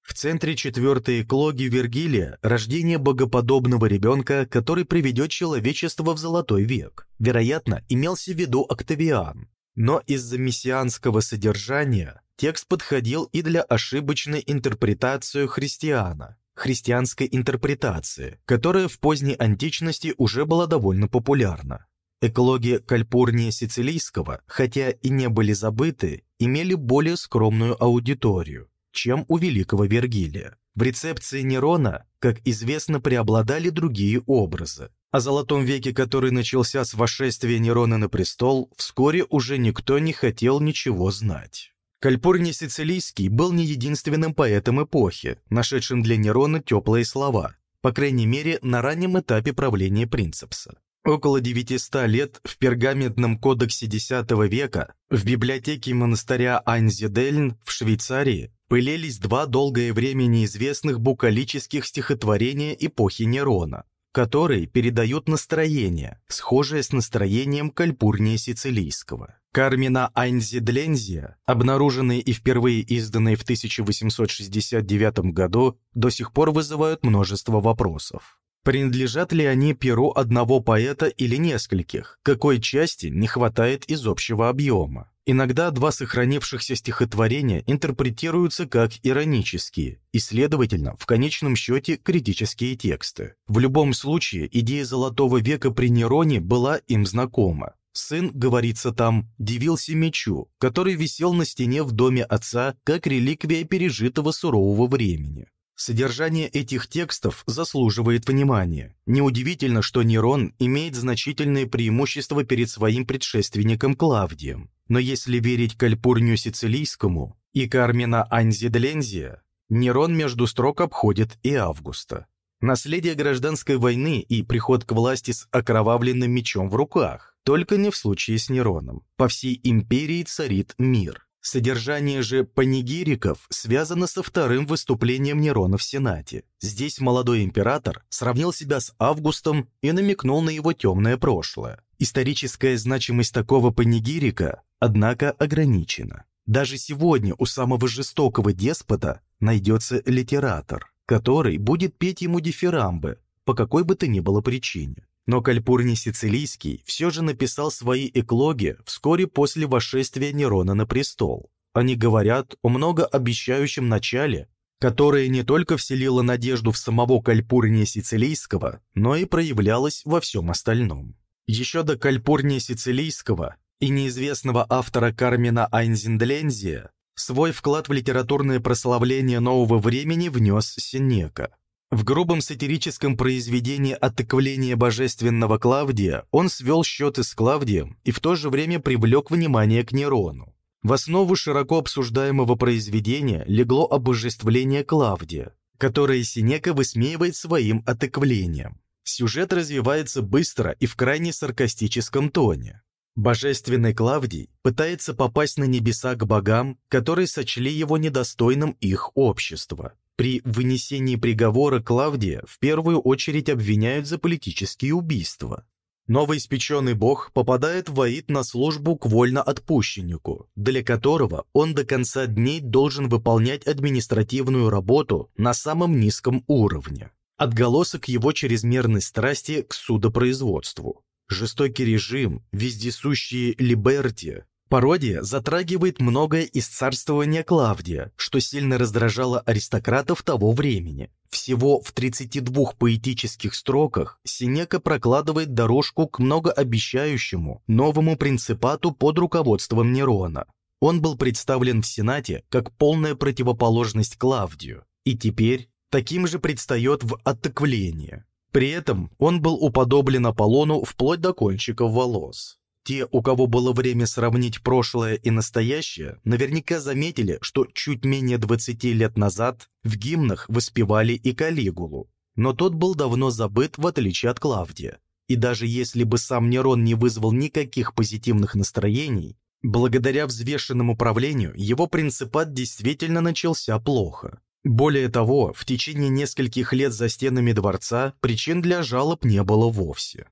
В центре четвертой эклоги Вергилия – рождение богоподобного ребенка, который приведет человечество в золотой век. Вероятно, имелся в виду Октавиан. Но из-за мессианского содержания текст подходил и для ошибочной интерпретации христиана, христианской интерпретации, которая в поздней античности уже была довольно популярна. Эклоги Кальпурния Сицилийского, хотя и не были забыты, имели более скромную аудиторию чем у великого Вергилия. В рецепции Нерона, как известно, преобладали другие образы. О Золотом веке, который начался с восшествия Нерона на престол, вскоре уже никто не хотел ничего знать. Кальпурний Сицилийский был не единственным поэтом эпохи, нашедшим для Нерона теплые слова, по крайней мере, на раннем этапе правления Принцепса. Около 900 лет в пергаментном кодексе X века в библиотеке монастыря Айнзидельн в Швейцарии пылились два долгое время неизвестных букалических стихотворения эпохи Нерона, которые передают настроение, схожее с настроением Кальпурния Сицилийского. Кармина Айнзидлензия, обнаруженные и впервые изданные в 1869 году, до сих пор вызывают множество вопросов. Принадлежат ли они перу одного поэта или нескольких? Какой части не хватает из общего объема? Иногда два сохранившихся стихотворения интерпретируются как иронические и, следовательно, в конечном счете критические тексты. В любом случае, идея Золотого века при Нероне была им знакома. Сын, говорится там, дивился мечу, который висел на стене в доме отца как реликвия пережитого сурового времени. Содержание этих текстов заслуживает внимания. Неудивительно, что Нерон имеет значительное преимущество перед своим предшественником Клавдием. Но если верить Кальпурнию Сицилийскому и Кармина Анзидлензия, Нерон между строк обходит и Августа. Наследие гражданской войны и приход к власти с окровавленным мечом в руках, только не в случае с Нероном. По всей империи царит мир. Содержание же панигириков связано со вторым выступлением Нерона в Сенате. Здесь молодой император сравнил себя с Августом и намекнул на его темное прошлое. Историческая значимость такого панигирика, однако, ограничена. Даже сегодня у самого жестокого деспота найдется литератор, который будет петь ему дифирамбы по какой бы то ни было причине. Но Кальпурний Сицилийский все же написал свои эклоги вскоре после восшествия Нерона на престол. Они говорят о многообещающем начале, которое не только вселило надежду в самого Кальпурния Сицилийского, но и проявлялось во всем остальном. Еще до Кальпурния Сицилийского и неизвестного автора Кармина Айнзиндлензия свой вклад в литературное прославление нового времени внес Синека – в грубом сатирическом произведении «Отыквление божественного Клавдия» он свел счеты с Клавдием и в то же время привлек внимание к Нерону. В основу широко обсуждаемого произведения легло обожествление Клавдия, которое Синека высмеивает своим отыквлением. Сюжет развивается быстро и в крайне саркастическом тоне. Божественный Клавдий пытается попасть на небеса к богам, которые сочли его недостойным их общества. При вынесении приговора Клавдия в первую очередь обвиняют за политические убийства. Новоиспеченный бог попадает в Аид на службу к вольноотпущеннику, для которого он до конца дней должен выполнять административную работу на самом низком уровне. Отголосок его чрезмерной страсти к судопроизводству. Жестокий режим, вездесущие либерти, Пародия затрагивает многое из царствования Клавдия, что сильно раздражало аристократов того времени. Всего в 32 поэтических строках Синека прокладывает дорожку к многообещающему новому принципату под руководством Нерона. Он был представлен в Сенате как полная противоположность Клавдию, и теперь таким же предстает в оттыквлении. При этом он был уподоблен Аполлону вплоть до кончиков волос. Те, у кого было время сравнить прошлое и настоящее, наверняка заметили, что чуть менее 20 лет назад в гимнах воспевали и Калигулу. Но тот был давно забыт, в отличие от Клавдия. И даже если бы сам Нерон не вызвал никаких позитивных настроений, благодаря взвешенному правлению его принципат действительно начался плохо. Более того, в течение нескольких лет за стенами дворца причин для жалоб не было вовсе.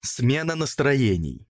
Смена настроений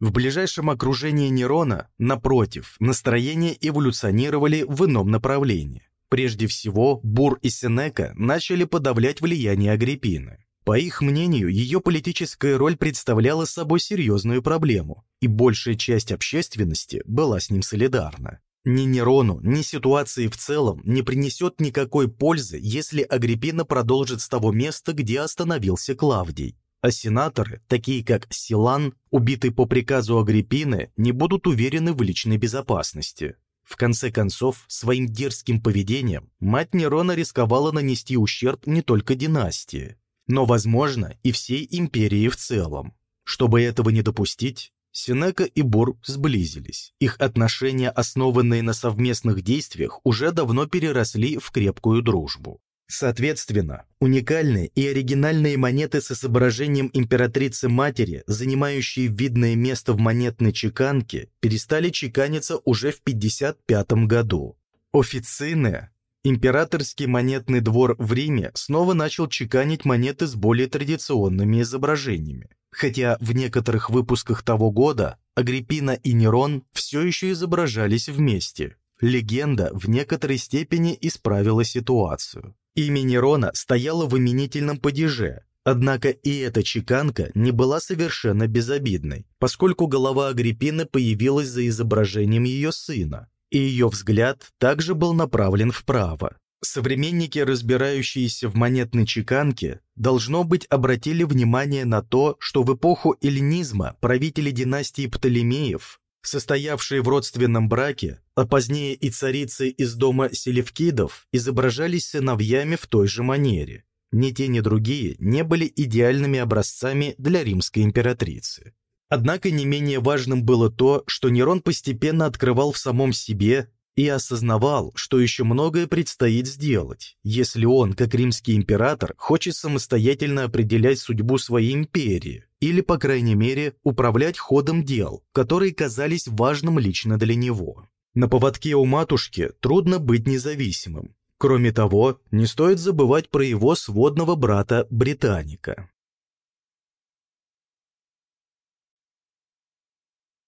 В ближайшем окружении Нерона, напротив, настроения эволюционировали в ином направлении. Прежде всего, Бур и Сенека начали подавлять влияние Агриппины. По их мнению, ее политическая роль представляла собой серьезную проблему, и большая часть общественности была с ним солидарна. Ни Нерону, ни ситуации в целом не принесет никакой пользы, если Агриппина продолжит с того места, где остановился Клавдий. А сенаторы, такие как Силан, убитый по приказу Агриппины, не будут уверены в личной безопасности. В конце концов, своим дерзким поведением мать Нерона рисковала нанести ущерб не только династии, но, возможно, и всей империи в целом. Чтобы этого не допустить, Синека и Бур сблизились. Их отношения, основанные на совместных действиях, уже давно переросли в крепкую дружбу. Соответственно, уникальные и оригинальные монеты с изображением императрицы-матери, занимающие видное место в монетной чеканке, перестали чеканиться уже в 55 году. Официны, императорский монетный двор в Риме, снова начал чеканить монеты с более традиционными изображениями хотя в некоторых выпусках того года Агриппина и Нерон все еще изображались вместе. Легенда в некоторой степени исправила ситуацию. Имя Нерона стояло в именительном падеже, однако и эта чеканка не была совершенно безобидной, поскольку голова Агриппины появилась за изображением ее сына, и ее взгляд также был направлен вправо. Современники, разбирающиеся в монетной чеканке, должно быть, обратили внимание на то, что в эпоху эллинизма правители династии Птолемеев, состоявшие в родственном браке, а позднее и царицы из дома селевкидов, изображались сыновьями в той же манере. Ни те, ни другие не были идеальными образцами для римской императрицы. Однако не менее важным было то, что Нерон постепенно открывал в самом себе и осознавал, что еще многое предстоит сделать, если он, как римский император, хочет самостоятельно определять судьбу своей империи или, по крайней мере, управлять ходом дел, которые казались важным лично для него. На поводке у матушки трудно быть независимым. Кроме того, не стоит забывать про его сводного брата Британика.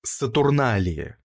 Сатурналия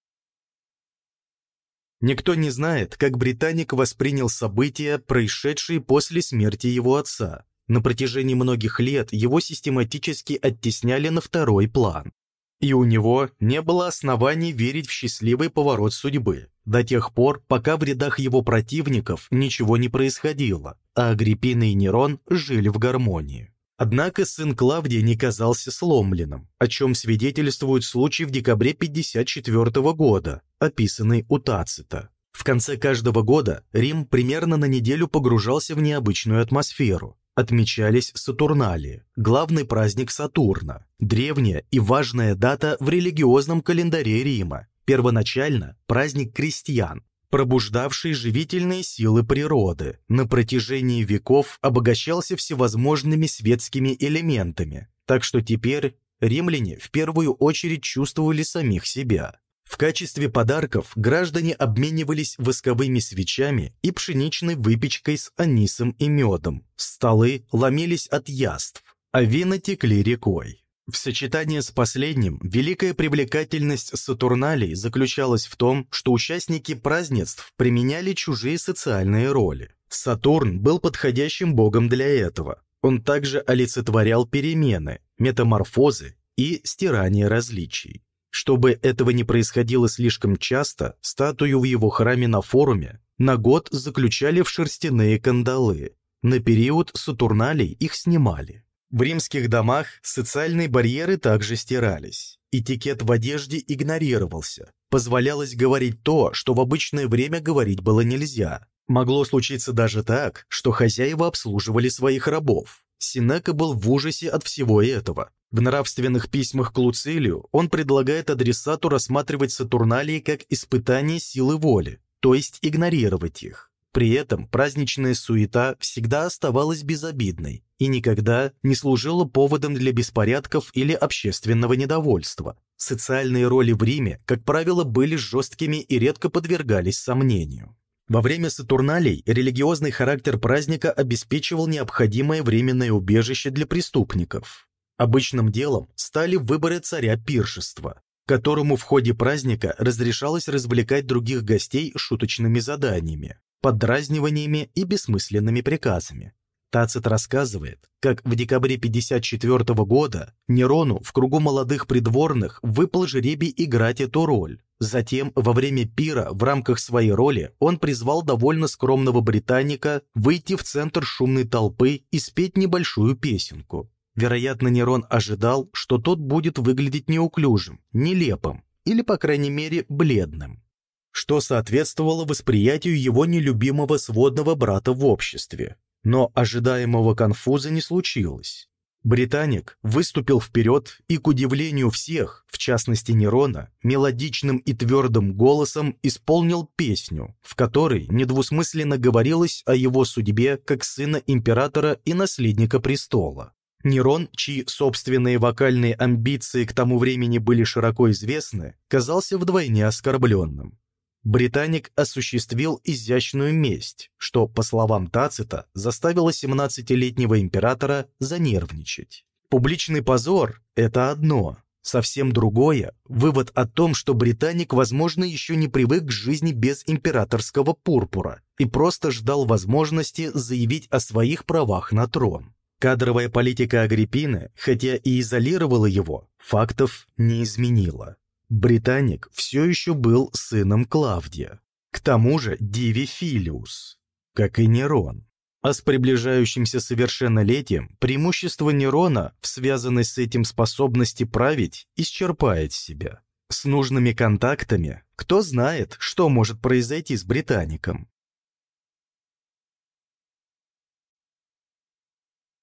Никто не знает, как Британик воспринял события, происшедшие после смерти его отца. На протяжении многих лет его систематически оттесняли на второй план. И у него не было оснований верить в счастливый поворот судьбы, до тех пор, пока в рядах его противников ничего не происходило, а Агриппина и Нерон жили в гармонии. Однако сын Клавдия не казался сломленным, о чем свидетельствует случай в декабре 54 года, описанный у Тацита. В конце каждого года Рим примерно на неделю погружался в необычную атмосферу. Отмечались Сатурналии, главный праздник Сатурна, древняя и важная дата в религиозном календаре Рима, первоначально праздник крестьян, пробуждавший живительные силы природы, на протяжении веков обогащался всевозможными светскими элементами, так что теперь римляне в первую очередь чувствовали самих себя. В качестве подарков граждане обменивались восковыми свечами и пшеничной выпечкой с анисом и медом, столы ломились от яств, а вина текли рекой. В сочетании с последним, великая привлекательность Сатурналей заключалась в том, что участники празднеств применяли чужие социальные роли. Сатурн был подходящим богом для этого. Он также олицетворял перемены, метаморфозы и стирание различий. Чтобы этого не происходило слишком часто, статую в его храме на форуме на год заключали в шерстяные кандалы. На период Сатурналей их снимали. В римских домах социальные барьеры также стирались. Этикет в одежде игнорировался. Позволялось говорить то, что в обычное время говорить было нельзя. Могло случиться даже так, что хозяева обслуживали своих рабов. Синека был в ужасе от всего этого. В нравственных письмах к Луцилию он предлагает адресату рассматривать Сатурналии как испытание силы воли, то есть игнорировать их. При этом праздничная суета всегда оставалась безобидной и никогда не служила поводом для беспорядков или общественного недовольства. Социальные роли в Риме, как правило, были жесткими и редко подвергались сомнению. Во время Сатурналей религиозный характер праздника обеспечивал необходимое временное убежище для преступников. Обычным делом стали выборы царя пиршества, которому в ходе праздника разрешалось развлекать других гостей шуточными заданиями, поддразниваниями и бессмысленными приказами. Тацит рассказывает, как в декабре 54 года Нерону в кругу молодых придворных выпал жребий играть эту роль. Затем, во время пира, в рамках своей роли, он призвал довольно скромного британика выйти в центр шумной толпы и спеть небольшую песенку. Вероятно, Нерон ожидал, что тот будет выглядеть неуклюжим, нелепым или, по крайней мере, бледным, что соответствовало восприятию его нелюбимого сводного брата в обществе. Но ожидаемого конфуза не случилось. Британик выступил вперед и, к удивлению всех, в частности Нерона, мелодичным и твердым голосом исполнил песню, в которой недвусмысленно говорилось о его судьбе как сына императора и наследника престола. Нерон, чьи собственные вокальные амбиции к тому времени были широко известны, казался вдвойне оскорбленным. Британик осуществил изящную месть, что, по словам Тацита, заставило 17-летнего императора занервничать. Публичный позор – это одно, совсем другое – вывод о том, что Британик, возможно, еще не привык к жизни без императорского пурпура и просто ждал возможности заявить о своих правах на трон. Кадровая политика Агриппины, хотя и изолировала его, фактов не изменила. Британик все еще был сыном Клавдия, к тому же Диви Филиус, как и Нерон. А с приближающимся совершеннолетием преимущество Нерона в связанной с этим способности править исчерпает себя. С нужными контактами кто знает, что может произойти с британиком.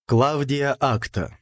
Клавдия Акта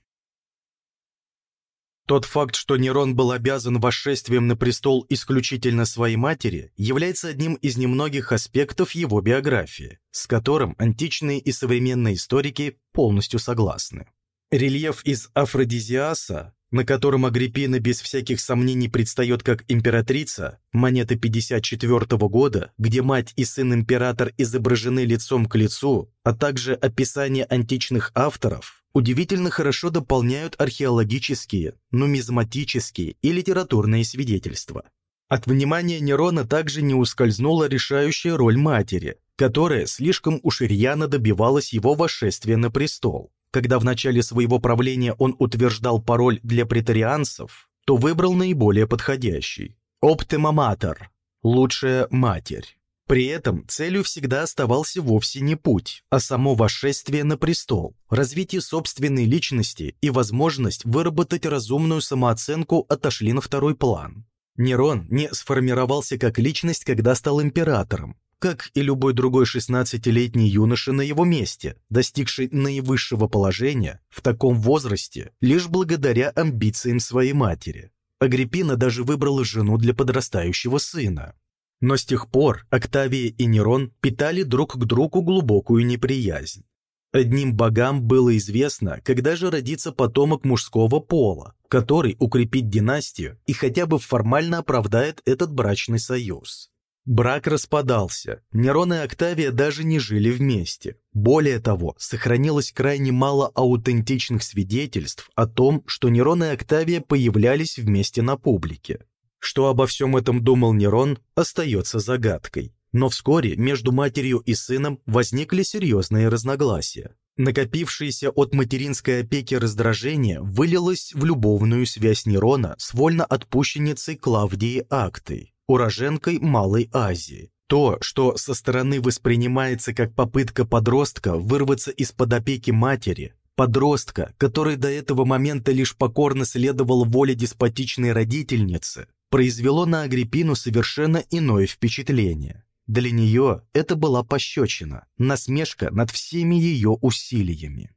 тот факт, что Нерон был обязан восшествием на престол исключительно своей матери, является одним из немногих аспектов его биографии, с которым античные и современные историки полностью согласны. Рельеф из Афродизиаса, на котором Агриппина без всяких сомнений предстает как императрица, монета 54 года, где мать и сын император изображены лицом к лицу, а также описание античных авторов, удивительно хорошо дополняют археологические, нумизматические и литературные свидетельства. От внимания Нерона также не ускользнула решающая роль матери, которая слишком уж добивалась его восшествия на престол. Когда в начале своего правления он утверждал пароль для претарианцев, то выбрал наиболее подходящий – «Оптимаматор» – «Лучшая матерь». При этом целью всегда оставался вовсе не путь, а само восшествие на престол, развитие собственной личности и возможность выработать разумную самооценку отошли на второй план. Нерон не сформировался как личность, когда стал императором, как и любой другой 16-летний юноша на его месте, достигший наивысшего положения в таком возрасте лишь благодаря амбициям своей матери. Агриппина даже выбрала жену для подрастающего сына. Но с тех пор Октавия и Нерон питали друг к другу глубокую неприязнь. Одним богам было известно, когда же родится потомок мужского пола, который укрепит династию и хотя бы формально оправдает этот брачный союз. Брак распадался, Нерон и Октавия даже не жили вместе. Более того, сохранилось крайне мало аутентичных свидетельств о том, что Нерон и Октавия появлялись вместе на публике. Что обо всем этом думал Нерон, остается загадкой. Но вскоре между матерью и сыном возникли серьезные разногласия. Накопившееся от материнской опеки раздражение вылилось в любовную связь Нерона с вольноотпущенницей Клавдией Актой, уроженкой Малой Азии. То, что со стороны воспринимается как попытка подростка вырваться из-под опеки матери, подростка, который до этого момента лишь покорно следовал воле деспотичной родительницы, произвело на Агриппину совершенно иное впечатление. Для нее это была пощечина, насмешка над всеми ее усилиями.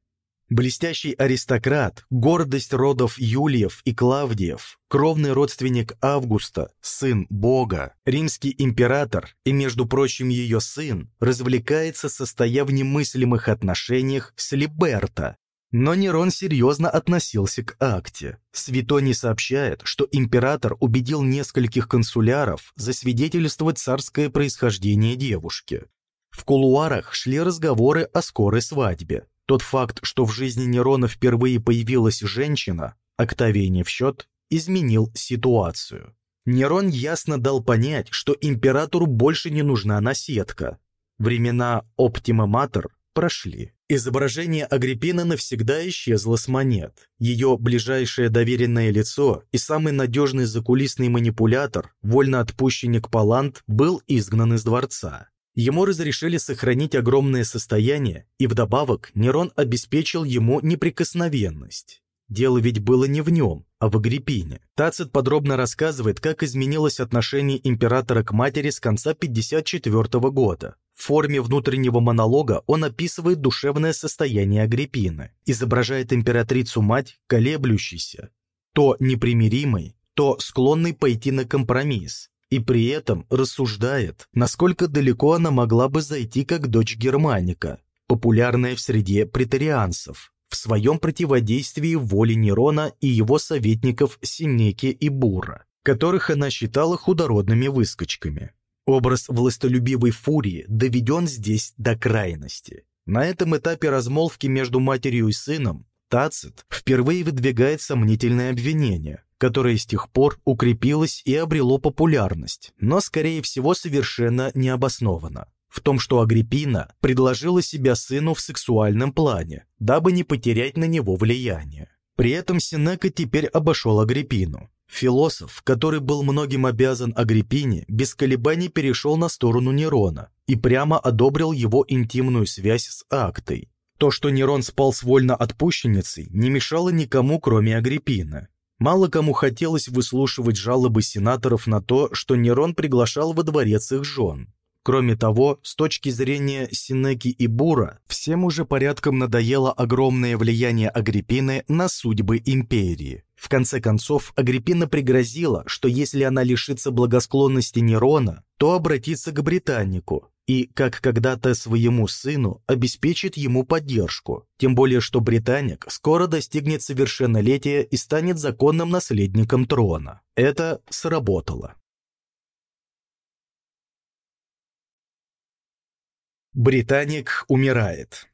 Блестящий аристократ, гордость родов Юлиев и Клавдиев, кровный родственник Августа, сын Бога, римский император и, между прочим, ее сын, развлекается, состоя в немыслимых отношениях с Либерто, но Нерон серьезно относился к акте. Светоний сообщает, что император убедил нескольких консуляров засвидетельствовать царское происхождение девушки. В кулуарах шли разговоры о скорой свадьбе. Тот факт, что в жизни Нерона впервые появилась женщина, Октавия не в счет, изменил ситуацию. Нерон ясно дал понять, что императору больше не нужна наседка. Времена Оптима Матер прошли. Изображение Агриппины навсегда исчезло с монет. Ее ближайшее доверенное лицо и самый надежный закулисный манипулятор, вольноотпущенник Палант, был изгнан из дворца. Ему разрешили сохранить огромное состояние, и вдобавок Нерон обеспечил ему неприкосновенность. Дело ведь было не в нем, а в Агриппине. Тацит подробно рассказывает, как изменилось отношение императора к матери с конца 54 года. В форме внутреннего монолога он описывает душевное состояние Агриппины, изображает императрицу-мать, колеблющейся, то непримиримой, то склонной пойти на компромисс, и при этом рассуждает, насколько далеко она могла бы зайти как дочь Германика, популярная в среде претарианцев, в своем противодействии воле Нерона и его советников Синеки и Бура, которых она считала худородными выскочками. Образ властолюбивой фурии доведен здесь до крайности. На этом этапе размолвки между матерью и сыном Тацит впервые выдвигает сомнительное обвинение, которое с тех пор укрепилось и обрело популярность, но, скорее всего, совершенно необоснованно. В том, что Агриппина предложила себя сыну в сексуальном плане, дабы не потерять на него влияние. При этом Синека теперь обошел Агриппину. Философ, который был многим обязан Агриппине, без колебаний перешел на сторону Нерона и прямо одобрил его интимную связь с Актой. То, что Нерон спал с вольно отпущенницей, не мешало никому, кроме Агриппина. Мало кому хотелось выслушивать жалобы сенаторов на то, что Нерон приглашал во дворец их жен. Кроме того, с точки зрения Синеки и Бура, всем уже порядком надоело огромное влияние Агриппины на судьбы империи. В конце концов, Агриппина пригрозила, что если она лишится благосклонности Нерона, то обратится к Британнику и, как когда-то своему сыну, обеспечит ему поддержку. Тем более, что Британник скоро достигнет совершеннолетия и станет законным наследником трона. Это сработало. Британик умирает.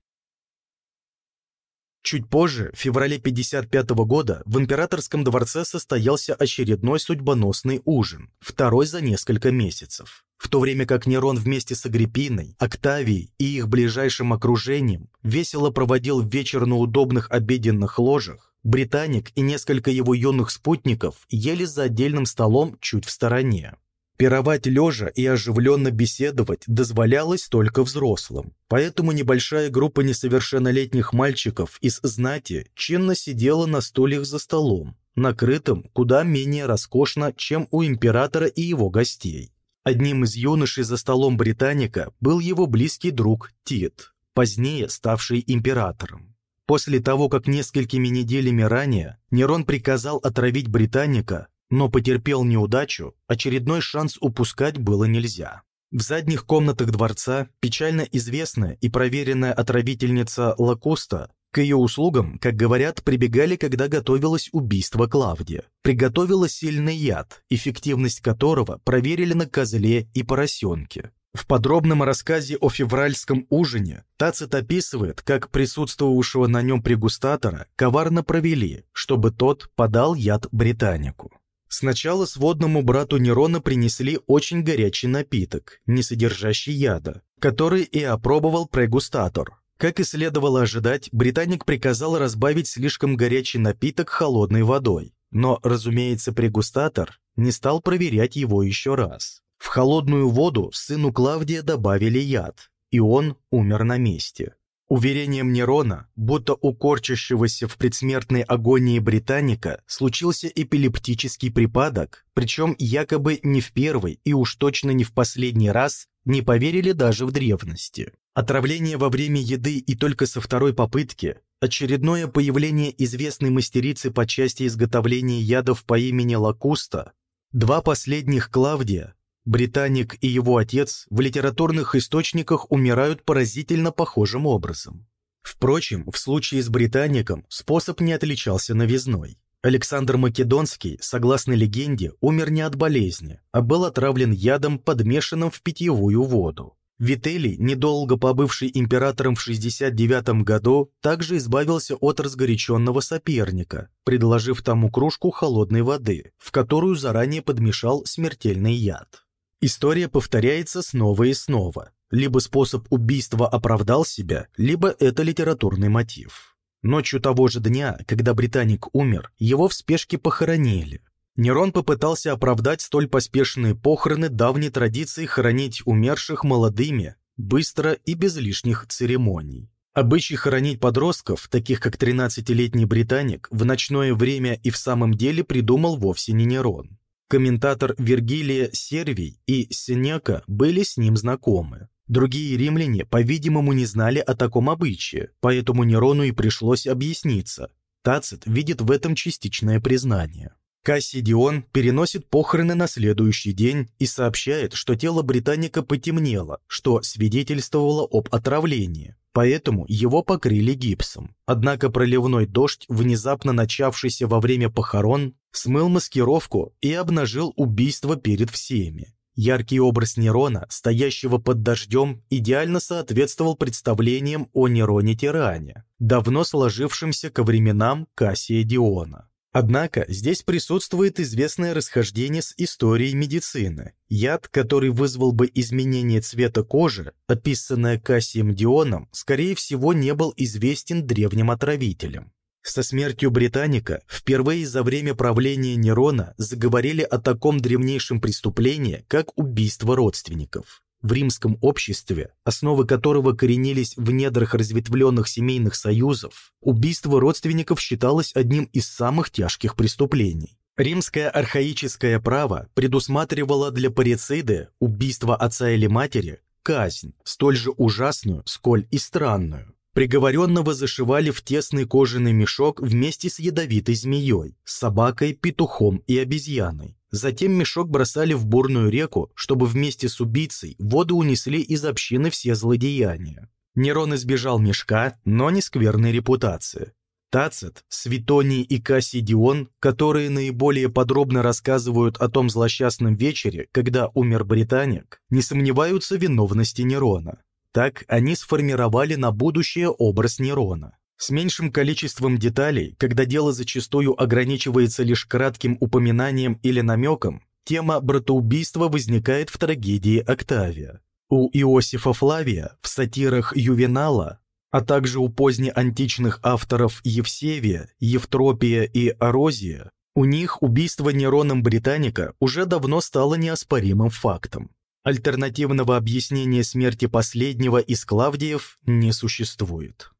Чуть позже, в феврале 55 года, в императорском дворце состоялся очередной судьбоносный ужин, второй за несколько месяцев. В то время как Нерон вместе с Агриппиной, Октавией и их ближайшим окружением весело проводил вечер на удобных обеденных ложах, Британик и несколько его юных спутников ели за отдельным столом чуть в стороне. Пировать лежа и оживленно беседовать дозволялось только взрослым, поэтому небольшая группа несовершеннолетних мальчиков из знати чинно сидела на стульях за столом, накрытым куда менее роскошно, чем у императора и его гостей. Одним из юношей за столом британика был его близкий друг Тит, позднее ставший императором. После того, как несколькими неделями ранее Нерон приказал отравить британика, но потерпел неудачу, очередной шанс упускать было нельзя. В задних комнатах дворца печально известная и проверенная отравительница Лакуста к ее услугам, как говорят, прибегали, когда готовилось убийство Клавдия. Приготовила сильный яд, эффективность которого проверили на козле и поросенке. В подробном рассказе о февральском ужине Тацит описывает, как присутствовавшего на нем прегустатора коварно провели, чтобы тот подал яд британику. Сначала сводному брату Нерона принесли очень горячий напиток, не содержащий яда, который и опробовал прегустатор. Как и следовало ожидать, британик приказал разбавить слишком горячий напиток холодной водой. Но, разумеется, прегустатор не стал проверять его еще раз. В холодную воду сыну Клавдия добавили яд, и он умер на месте. Уверением Нерона, будто у корчащегося в предсмертной агонии британика случился эпилептический припадок, причем якобы не в первый и уж точно не в последний раз, не поверили даже в древности. Отравление во время еды и только со второй попытки, очередное появление известной мастерицы по части изготовления ядов по имени Лакуста, два последних Клавдия, Британик и его отец в литературных источниках умирают поразительно похожим образом. Впрочем, в случае с Британиком способ не отличался новизной. Александр Македонский, согласно легенде, умер не от болезни, а был отравлен ядом, подмешанным в питьевую воду. Вителий, недолго побывший императором в 69 году, также избавился от разгоряченного соперника, предложив тому кружку холодной воды, в которую заранее подмешал смертельный яд. История повторяется снова и снова. Либо способ убийства оправдал себя, либо это литературный мотив. Ночью того же дня, когда британик умер, его в спешке похоронили. Нерон попытался оправдать столь поспешные похороны давней традиции хоронить умерших молодыми, быстро и без лишних церемоний. Обычай хоронить подростков, таких как 13-летний британик, в ночное время и в самом деле придумал вовсе не Нерон. Комментатор Вергилия Сервий и Сенека были с ним знакомы. Другие римляне, по-видимому, не знали о таком обычае, поэтому Нерону и пришлось объясниться. Тацит видит в этом частичное признание. Кассидион переносит похороны на следующий день и сообщает, что тело британика потемнело, что свидетельствовало об отравлении, поэтому его покрыли гипсом. Однако проливной дождь, внезапно начавшийся во время похорон, смыл маскировку и обнажил убийство перед всеми. Яркий образ Нерона, стоящего под дождем, идеально соответствовал представлениям о Нероне-тиране, давно сложившимся ко временам Кассия Диона. Однако здесь присутствует известное расхождение с историей медицины. Яд, который вызвал бы изменение цвета кожи, описанное Кассием Дионом, скорее всего не был известен древним отравителям. Со смертью Британика впервые за время правления Нерона заговорили о таком древнейшем преступлении, как убийство родственников в римском обществе, основы которого коренились в недрах разветвленных семейных союзов, убийство родственников считалось одним из самых тяжких преступлений. Римское архаическое право предусматривало для парициды убийство отца или матери казнь, столь же ужасную, сколь и странную. Приговоренного зашивали в тесный кожаный мешок вместе с ядовитой змеей, собакой, петухом и обезьяной. Затем мешок бросали в бурную реку, чтобы вместе с убийцей воду унесли из общины все злодеяния. Нерон избежал мешка, но не скверной репутации. Тацит, Светоний и Кассидион, которые наиболее подробно рассказывают о том злосчастном вечере, когда умер британик, не сомневаются в виновности Нерона. Так они сформировали на будущее образ Нерона. С меньшим количеством деталей, когда дело зачастую ограничивается лишь кратким упоминанием или намеком, тема братоубийства возникает в трагедии Октавия. У Иосифа Флавия в сатирах Ювенала, а также у позднеантичных авторов Евсевия, Евтропия и Орозия, у них убийство Нероном Британика уже давно стало неоспоримым фактом. Альтернативного объяснения смерти последнего из Клавдиев не существует.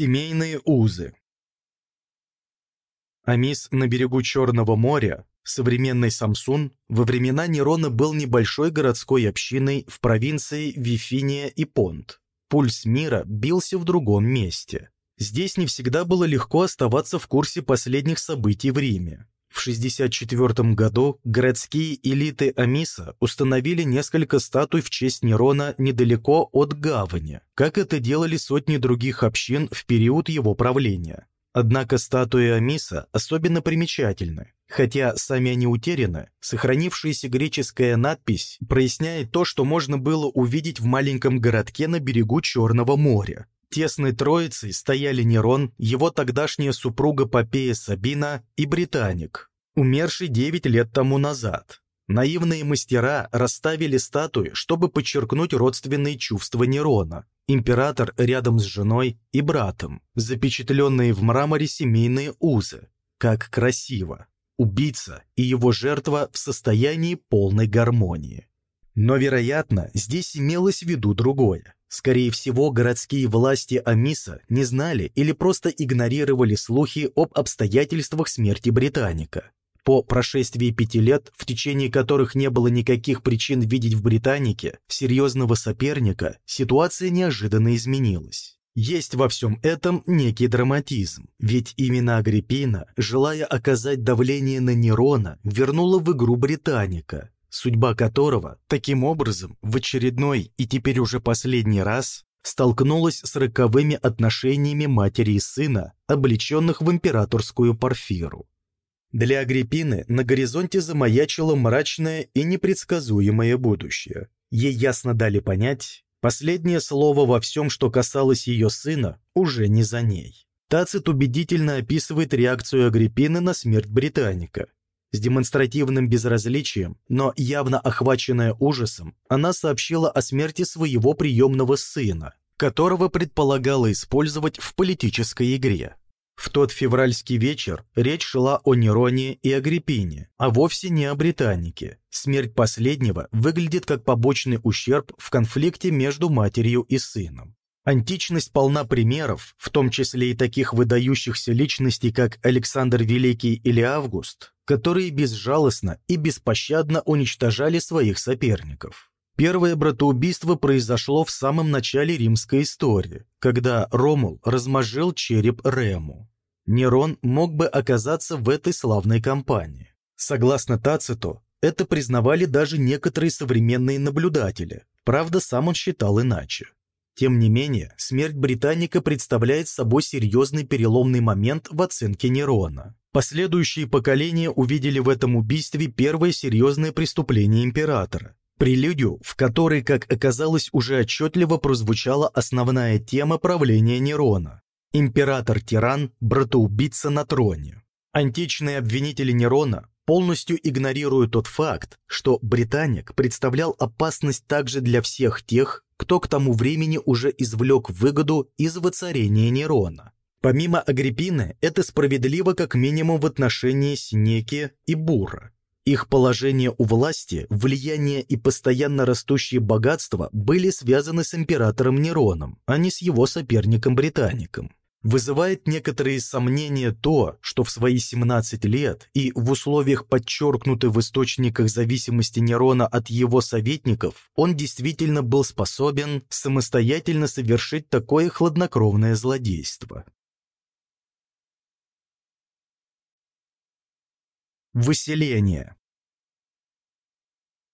Семейные узы Амис на берегу Черного моря, современный Самсун, во времена Нерона был небольшой городской общиной в провинции Вифиния и Понт. Пульс мира бился в другом месте. Здесь не всегда было легко оставаться в курсе последних событий в Риме. В 64 году городские элиты Амиса установили несколько статуй в честь Нерона недалеко от гавани, как это делали сотни других общин в период его правления. Однако статуи Амиса особенно примечательны. Хотя сами они утеряны, сохранившаяся греческая надпись проясняет то, что можно было увидеть в маленьком городке на берегу Черного моря. Тесной троицей стояли Нерон, его тогдашняя супруга Попея Сабина и Британик, умерший 9 лет тому назад. Наивные мастера расставили статуи, чтобы подчеркнуть родственные чувства Нерона. Император рядом с женой и братом, запечатленные в мраморе семейные узы. Как красиво! Убийца и его жертва в состоянии полной гармонии. Но, вероятно, здесь имелось в виду другое. Скорее всего, городские власти Амиса не знали или просто игнорировали слухи об обстоятельствах смерти Британика. По прошествии пяти лет, в течение которых не было никаких причин видеть в Британике серьезного соперника, ситуация неожиданно изменилась. Есть во всем этом некий драматизм, ведь именно Агриппина, желая оказать давление на Нерона, вернула в игру Британика, судьба которого, таким образом, в очередной и теперь уже последний раз столкнулась с роковыми отношениями матери и сына, облеченных в императорскую парфиру. Для Агриппины на горизонте замаячило мрачное и непредсказуемое будущее. Ей ясно дали понять, последнее слово во всем, что касалось ее сына, уже не за ней. Тацит убедительно описывает реакцию Агриппины на смерть британика. С демонстративным безразличием, но явно охваченная ужасом, она сообщила о смерти своего приемного сына, которого предполагала использовать в политической игре. В тот февральский вечер речь шла о Нероне и Агриппине, а вовсе не о британике. Смерть последнего выглядит как побочный ущерб в конфликте между матерью и сыном. Античность полна примеров, в том числе и таких выдающихся личностей, как Александр Великий или Август, которые безжалостно и беспощадно уничтожали своих соперников. Первое братоубийство произошло в самом начале римской истории, когда Ромул размозжил череп Рему. Нерон мог бы оказаться в этой славной компании. Согласно Тациту, это признавали даже некоторые современные наблюдатели, правда, сам он считал иначе. Тем не менее, смерть британника представляет собой серьезный переломный момент в оценке Нерона. Последующие поколения увидели в этом убийстве первое серьезное преступление императора, Прелюдию, в которой, как оказалось, уже отчетливо прозвучала основная тема правления Нерона. Император-тиран, братоубийца на троне. Античные обвинители Нерона полностью игнорируют тот факт, что британник представлял опасность также для всех тех, кто к тому времени уже извлек выгоду из воцарения Нерона. Помимо Агриппины, это справедливо как минимум в отношении Синеки и Бура. Их положение у власти, влияние и постоянно растущее богатство были связаны с императором Нероном, а не с его соперником-британником. Вызывает некоторые сомнения то, что в свои 17 лет и в условиях подчеркнутой в источниках зависимости Нерона от его советников, он действительно был способен самостоятельно совершить такое хладнокровное злодейство. Выселение.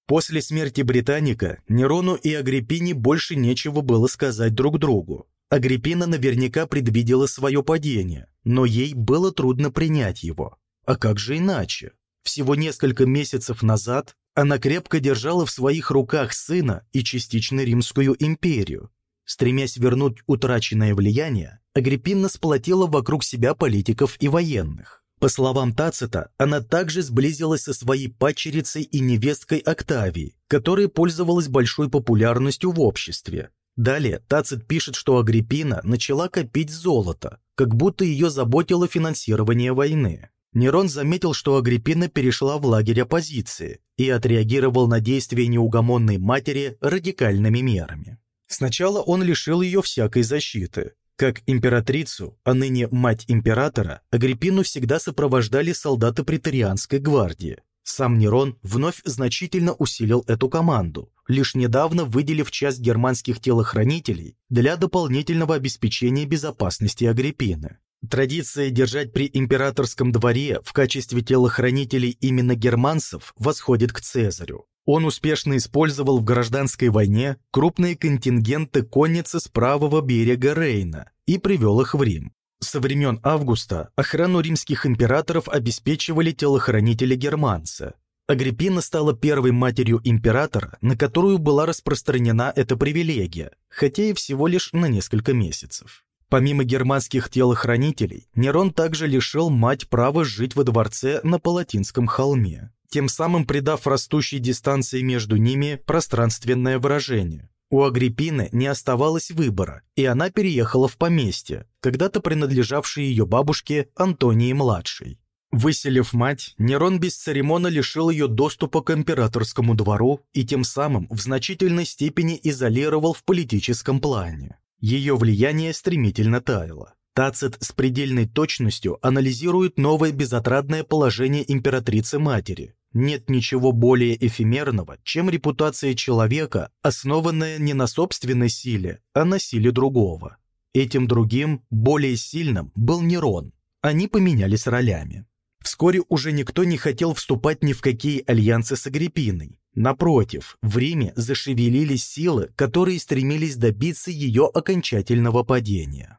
После смерти Британика Нерону и Агриппине больше нечего было сказать друг другу. Агриппина наверняка предвидела свое падение, но ей было трудно принять его. А как же иначе? Всего несколько месяцев назад она крепко держала в своих руках сына и частично Римскую империю. Стремясь вернуть утраченное влияние, Агриппина сплотила вокруг себя политиков и военных. По словам Тацита, она также сблизилась со своей падчерицей и невесткой Октавией, которая пользовалась большой популярностью в обществе. Далее Тацит пишет, что Агриппина начала копить золото, как будто ее заботило финансирование войны. Нерон заметил, что Агриппина перешла в лагерь оппозиции и отреагировал на действия неугомонной матери радикальными мерами. Сначала он лишил ее всякой защиты, как императрицу, а ныне мать императора, Агриппину всегда сопровождали солдаты претарианской гвардии. Сам Нерон вновь значительно усилил эту команду, лишь недавно выделив часть германских телохранителей для дополнительного обеспечения безопасности Агриппины. Традиция держать при императорском дворе в качестве телохранителей именно германцев восходит к Цезарю. Он успешно использовал в гражданской войне крупные контингенты конницы с правого берега Рейна и привел их в Рим. Со времен Августа охрану римских императоров обеспечивали телохранители-германцы. Агриппина стала первой матерью императора, на которую была распространена эта привилегия, хотя и всего лишь на несколько месяцев. Помимо германских телохранителей, Нерон также лишил мать права жить во дворце на Палатинском холме тем самым придав растущей дистанции между ними пространственное выражение. У Агриппины не оставалось выбора, и она переехала в поместье, когда-то принадлежавшее ее бабушке Антонии-младшей. Выселив мать, Нерон без церемона лишил ее доступа к императорскому двору и тем самым в значительной степени изолировал в политическом плане. Ее влияние стремительно таяло. Тацит с предельной точностью анализирует новое безотрадное положение императрицы-матери. Нет ничего более эфемерного, чем репутация человека, основанная не на собственной силе, а на силе другого. Этим другим, более сильным, был Нерон. Они поменялись ролями. Вскоре уже никто не хотел вступать ни в какие альянсы с Агриппиной. Напротив, в Риме зашевелились силы, которые стремились добиться ее окончательного падения.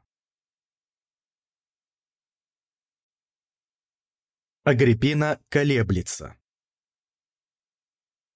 Агриппина колеблется.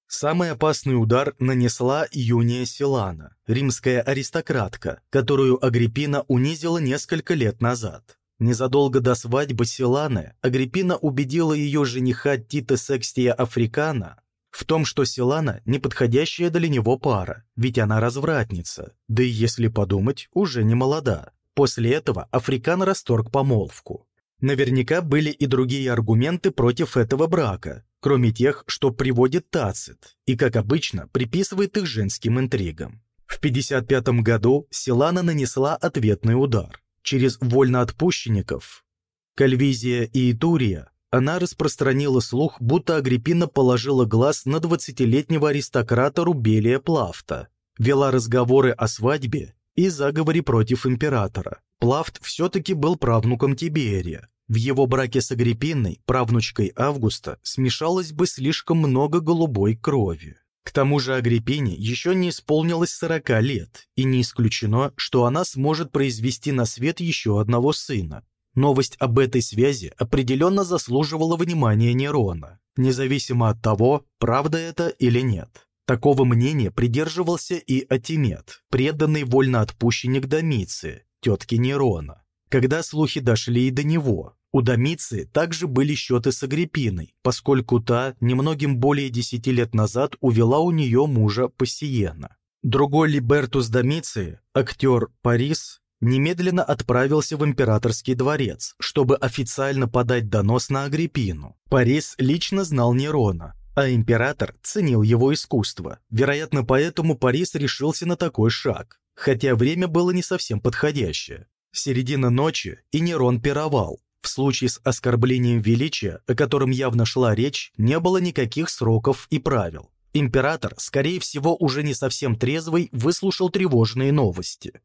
Самый опасный удар нанесла Юния Силана, римская аристократка, которую Агриппина унизила несколько лет назад. Незадолго до свадьбы Силаны Агриппина убедила ее жениха Тита Секстия Африкана в том, что Силана – неподходящая для него пара, ведь она развратница, да и если подумать, уже не молода. После этого Африкан расторг помолвку. Наверняка были и другие аргументы против этого брака, кроме тех, что приводит Тацит, и, как обычно, приписывает их женским интригам. В 55 году Силана нанесла ответный удар. Через вольноотпущенников, Кальвизия и Итурия она распространила слух, будто Агриппина положила глаз на 20-летнего аристократа Рубелия Плафта, вела разговоры о свадьбе и заговоре против императора. Плафт все-таки был правнуком Тиберия, в его браке с Агриппиной, правнучкой Августа, смешалось бы слишком много голубой крови. К тому же Агриппине еще не исполнилось 40 лет, и не исключено, что она сможет произвести на свет еще одного сына. Новость об этой связи определенно заслуживала внимания Нерона, независимо от того, правда это или нет. Такого мнения придерживался и Атимет, преданный вольноотпущенник Домиции, тетки Нерона. Когда слухи дошли и до него, у Домиции также были счеты с Агриппиной, поскольку та немногим более десяти лет назад увела у нее мужа Пассиена. Другой Либертус Домиции, актер Парис, немедленно отправился в императорский дворец, чтобы официально подать донос на Агриппину. Парис лично знал Нерона, а император ценил его искусство. Вероятно, поэтому Парис решился на такой шаг, хотя время было не совсем подходящее. Середина ночи, и Нерон пировал, в случае с оскорблением величия, о котором явно шла речь, не было никаких сроков и правил. Император, скорее всего, уже не совсем трезвый, выслушал тревожные новости.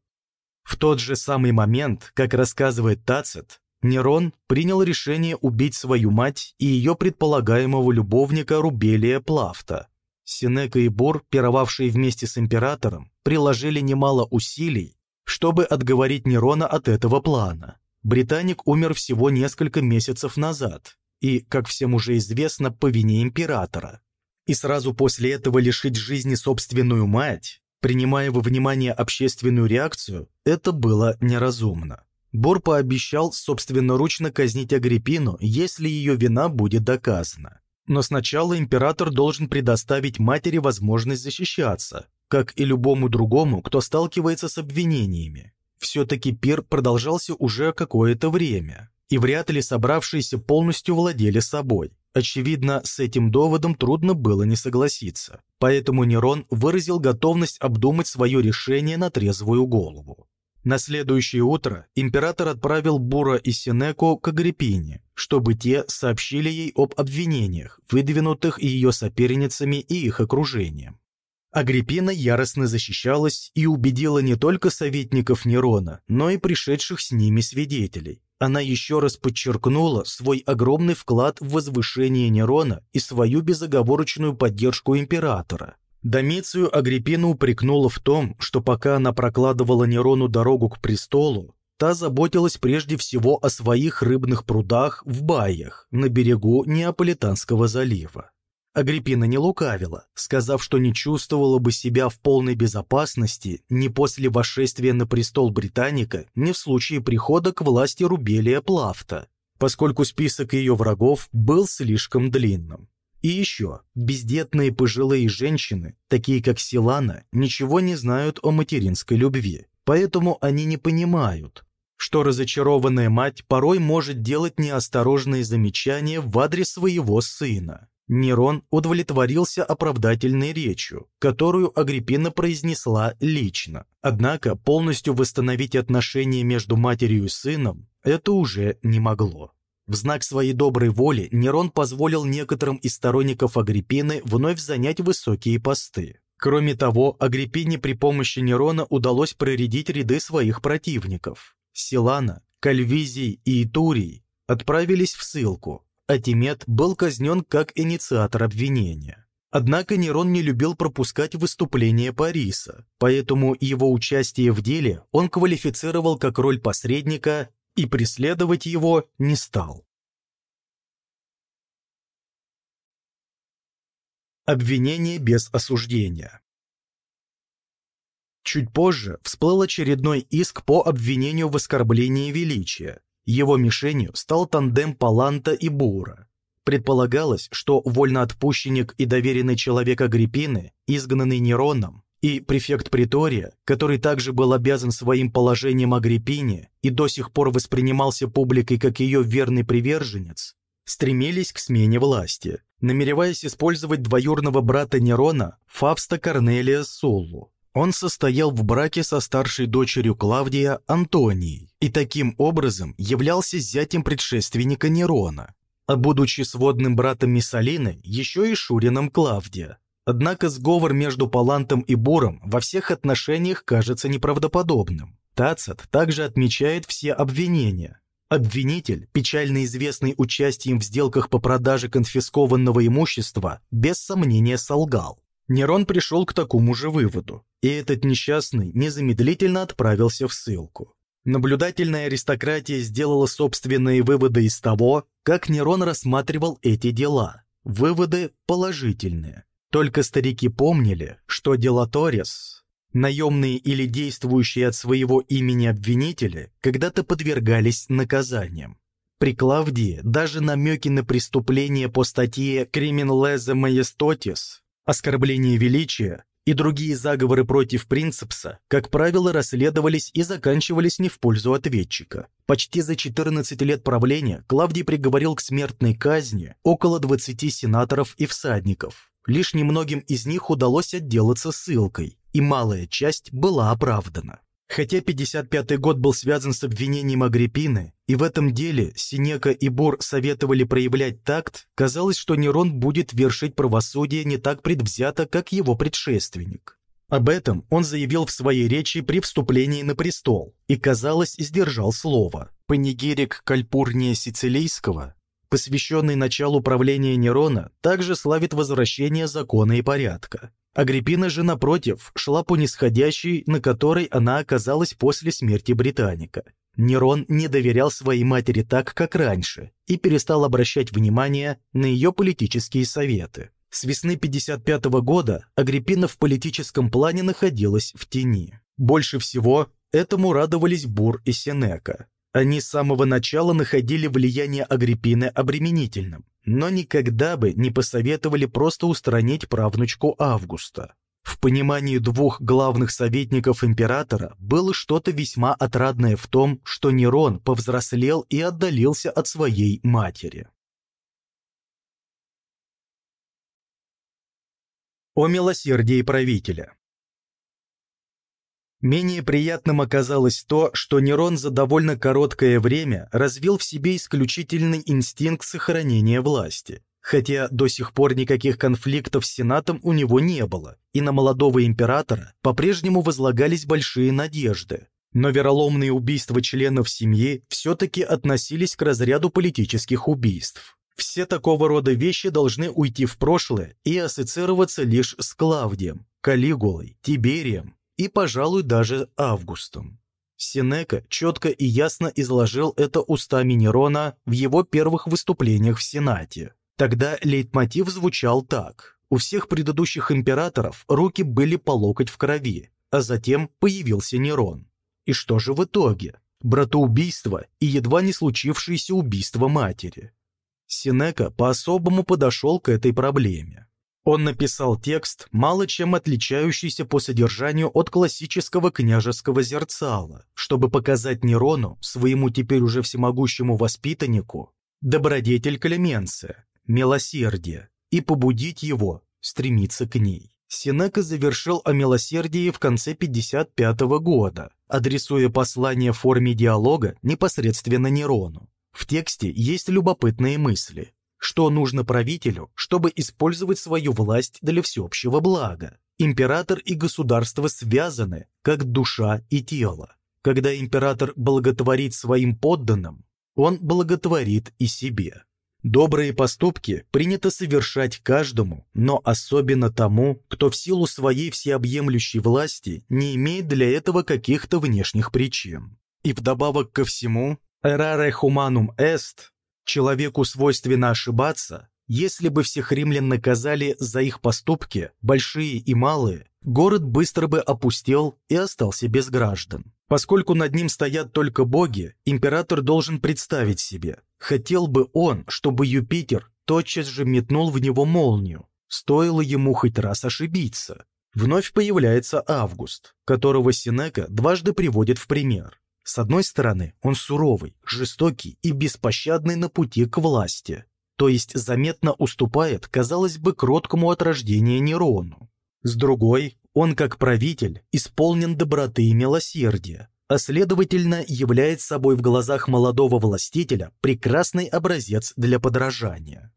В тот же самый момент, как рассказывает Тацит, Нерон принял решение убить свою мать и ее предполагаемого любовника Рубелия Плафта. Синека и Бур, пировавшие вместе с императором, приложили немало усилий, чтобы отговорить Нерона от этого плана. Британик умер всего несколько месяцев назад, и, как всем уже известно, по вине императора. И сразу после этого лишить жизни собственную мать, принимая во внимание общественную реакцию, это было неразумно. Бор пообещал собственноручно казнить Агриппину, если ее вина будет доказана. Но сначала император должен предоставить матери возможность защищаться, как и любому другому, кто сталкивается с обвинениями. Все-таки пир продолжался уже какое-то время, и вряд ли собравшиеся полностью владели собой. Очевидно, с этим доводом трудно было не согласиться, поэтому Нерон выразил готовность обдумать свое решение на трезвую голову. На следующее утро император отправил Бура и Синеку к Агриппине, чтобы те сообщили ей об обвинениях, выдвинутых ее соперницами и их окружением. Агриппина яростно защищалась и убедила не только советников Нерона, но и пришедших с ними свидетелей. Она еще раз подчеркнула свой огромный вклад в возвышение Нерона и свою безоговорочную поддержку императора. Домицию Агриппина упрекнула в том, что пока она прокладывала Нерону дорогу к престолу, та заботилась прежде всего о своих рыбных прудах в Баях на берегу Неаполитанского залива. Агриппина не лукавила, сказав, что не чувствовала бы себя в полной безопасности ни после восшествия на престол Британика, ни в случае прихода к власти Рубелия Плафта, поскольку список ее врагов был слишком длинным. И еще, бездетные пожилые женщины, такие как Силана, ничего не знают о материнской любви, поэтому они не понимают, что разочарованная мать порой может делать неосторожные замечания в адрес своего сына. Нерон удовлетворился оправдательной речью, которую Агриппина произнесла лично. Однако полностью восстановить отношения между матерью и сыном это уже не могло. В знак своей доброй воли Нерон позволил некоторым из сторонников Агриппины вновь занять высокие посты. Кроме того, Агриппине при помощи Нерона удалось проредить ряды своих противников. Силана, Кальвизий и Итурий отправились в ссылку, Атимет был казнен как инициатор обвинения. Однако Нерон не любил пропускать выступления Париса, поэтому его участие в деле он квалифицировал как роль посредника и преследовать его не стал. Обвинение без осуждения Чуть позже всплыл очередной иск по обвинению в оскорблении величия, его мишенью стал тандем Паланта и Бура. Предполагалось, что вольноотпущенник и доверенный человек Агриппины, изгнанный Нероном, и префект Притория, который также был обязан своим положением Агриппине и до сих пор воспринимался публикой как ее верный приверженец, стремились к смене власти, намереваясь использовать двоюрного брата Нерона Фавста Корнелия Суллу. Он состоял в браке со старшей дочерью Клавдия Антонией и таким образом являлся зятем предшественника Нерона, а будучи сводным братом Миссалины, еще и Шурином Клавдия. Однако сговор между Палантом и Буром во всех отношениях кажется неправдоподобным. Тацит также отмечает все обвинения. Обвинитель, печально известный участием в сделках по продаже конфискованного имущества, без сомнения солгал. Нерон пришел к такому же выводу, и этот несчастный незамедлительно отправился в ссылку. Наблюдательная аристократия сделала собственные выводы из того, как Нерон рассматривал эти дела. Выводы положительные. Только старики помнили, что Делаторис, наемные или действующие от своего имени обвинители, когда-то подвергались наказаниям. При Клавдии даже намеки на преступление по статье «Crimin lese majestotis» оскорбление величия и другие заговоры против принципса, как правило, расследовались и заканчивались не в пользу ответчика. Почти за 14 лет правления Клавдий приговорил к смертной казни около 20 сенаторов и всадников. Лишь немногим из них удалось отделаться ссылкой, и малая часть была оправдана. Хотя 55-й год был связан с обвинением Агриппины, и в этом деле Синека и Бор советовали проявлять такт, казалось, что Нерон будет вершить правосудие не так предвзято, как его предшественник. Об этом он заявил в своей речи при вступлении на престол и, казалось, сдержал слово. Панигирик Кальпурния Сицилийского посвященный началу правления Нерона, также славит возвращение закона и порядка. Агриппина же, напротив, шла по нисходящей, на которой она оказалась после смерти Британика. Нерон не доверял своей матери так, как раньше, и перестал обращать внимание на ее политические советы. С весны 55 -го года Агриппина в политическом плане находилась в тени. Больше всего этому радовались Бур и Сенека. Они с самого начала находили влияние Агриппины обременительным, но никогда бы не посоветовали просто устранить правнучку Августа. В понимании двух главных советников императора было что-то весьма отрадное в том, что Нерон повзрослел и отдалился от своей матери. О милосердии правителя Менее приятным оказалось то, что Нерон за довольно короткое время развил в себе исключительный инстинкт сохранения власти. Хотя до сих пор никаких конфликтов с Сенатом у него не было, и на молодого императора по-прежнему возлагались большие надежды. Но вероломные убийства членов семьи все-таки относились к разряду политических убийств. Все такого рода вещи должны уйти в прошлое и ассоциироваться лишь с Клавдием, Калигулой, Тиберием и, пожалуй, даже Августом. Сенека четко и ясно изложил это устами Нерона в его первых выступлениях в Сенате. Тогда лейтмотив звучал так. У всех предыдущих императоров руки были по локоть в крови, а затем появился Нерон. И что же в итоге? Братоубийство и едва не случившееся убийство матери. Сенека по-особому подошел к этой проблеме. Он написал текст, мало чем отличающийся по содержанию от классического княжеского зерцала, чтобы показать Нерону, своему теперь уже всемогущему воспитаннику, добродетель Клеменция, милосердие, и побудить его стремиться к ней. Сенека завершил о милосердии в конце 55 года, адресуя послание в форме диалога непосредственно Нерону. В тексте есть любопытные мысли что нужно правителю, чтобы использовать свою власть для всеобщего блага. Император и государство связаны, как душа и тело. Когда император благотворит своим подданным, он благотворит и себе. Добрые поступки принято совершать каждому, но особенно тому, кто в силу своей всеобъемлющей власти не имеет для этого каких-то внешних причин. И вдобавок ко всему, «errare humanum est» Человеку свойственно ошибаться, Если бы всех римлян наказали за их поступки, большие и малые, город быстро бы опустел и остался без граждан. Поскольку над ним стоят только боги, император должен представить себе, хотел бы он, чтобы Юпитер тотчас же метнул в него молнию. Стоило ему хоть раз ошибиться. Вновь появляется Август, которого Синека дважды приводит в пример. С одной стороны, он суровый, жестокий и беспощадный на пути к власти, то есть заметно уступает, казалось бы, кроткому от рождения Нерону. С другой, он, как правитель, исполнен доброты и милосердия, а следовательно является собой в глазах молодого властителя прекрасный образец для подражания.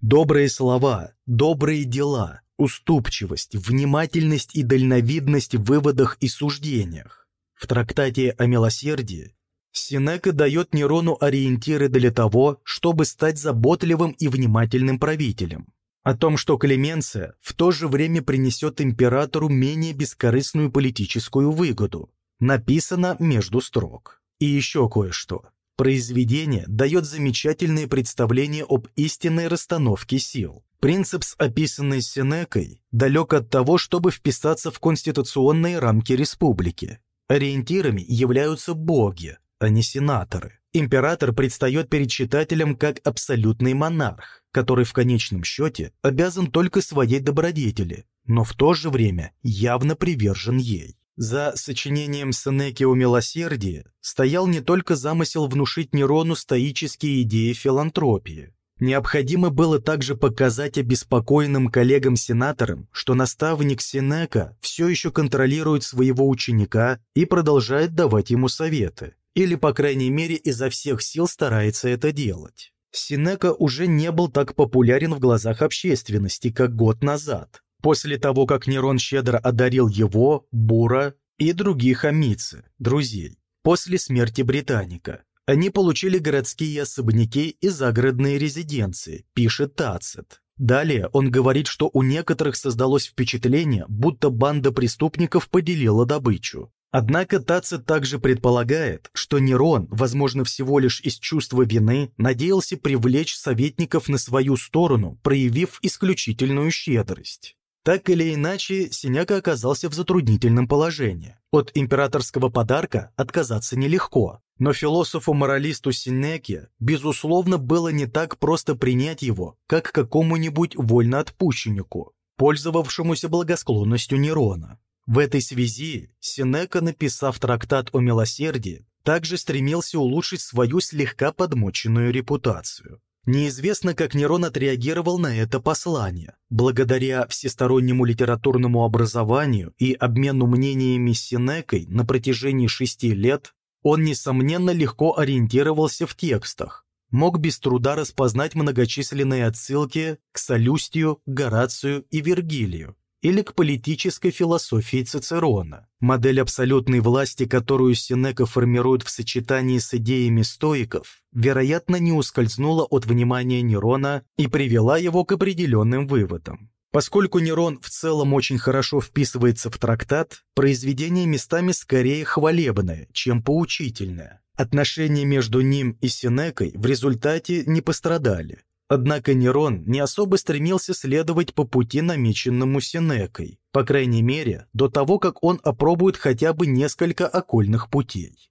Добрые слова, добрые дела, уступчивость, внимательность и дальновидность в выводах и суждениях в трактате о милосердии Синека дает Нерону ориентиры для того, чтобы стать заботливым и внимательным правителем. О том, что Клеменция в то же время принесет императору менее бескорыстную политическую выгоду, написано между строк. И еще кое-что. Произведение дает замечательное представление об истинной расстановке сил. Принцип, описанный Сенекой, далек от того, чтобы вписаться в конституционные рамки республики. Ориентирами являются боги, а не сенаторы. Император предстает перед читателем как абсолютный монарх, который в конечном счете обязан только своей добродетели, но в то же время явно привержен ей. За сочинением Сенеки о милосердии стоял не только замысел внушить Нерону стоические идеи филантропии, Необходимо было также показать обеспокоенным коллегам-сенаторам, что наставник Сенека все еще контролирует своего ученика и продолжает давать ему советы, или, по крайней мере, изо всех сил старается это делать. Сенека уже не был так популярен в глазах общественности, как год назад, после того, как Нерон щедро одарил его, Бура и других амицы, друзей, после смерти Британика. Они получили городские особняки и загородные резиденции, пишет Тацит. Далее он говорит, что у некоторых создалось впечатление, будто банда преступников поделила добычу. Однако Тацит также предполагает, что Нерон, возможно, всего лишь из чувства вины, надеялся привлечь советников на свою сторону, проявив исключительную щедрость. Так или иначе, Синяка оказался в затруднительном положении. От императорского подарка отказаться нелегко, но философу-моралисту Синеке, безусловно, было не так просто принять его, как какому-нибудь вольноотпущеннику, пользовавшемуся благосклонностью Нерона. В этой связи Синека, написав трактат о милосердии, также стремился улучшить свою слегка подмоченную репутацию. Неизвестно, как Нерон отреагировал на это послание. Благодаря всестороннему литературному образованию и обмену мнениями с Синекой на протяжении шести лет, он, несомненно, легко ориентировался в текстах, мог без труда распознать многочисленные отсылки к Солюстию, Горацию и Вергилию, или к политической философии Цицерона. Модель абсолютной власти, которую Сенека формирует в сочетании с идеями стоиков, вероятно, не ускользнула от внимания Нерона и привела его к определенным выводам. Поскольку Нерон в целом очень хорошо вписывается в трактат, произведение местами скорее хвалебное, чем поучительное. Отношения между ним и Сенекой в результате не пострадали. Однако Нерон не особо стремился следовать по пути, намеченному Сенекой, по крайней мере, до того, как он опробует хотя бы несколько окольных путей.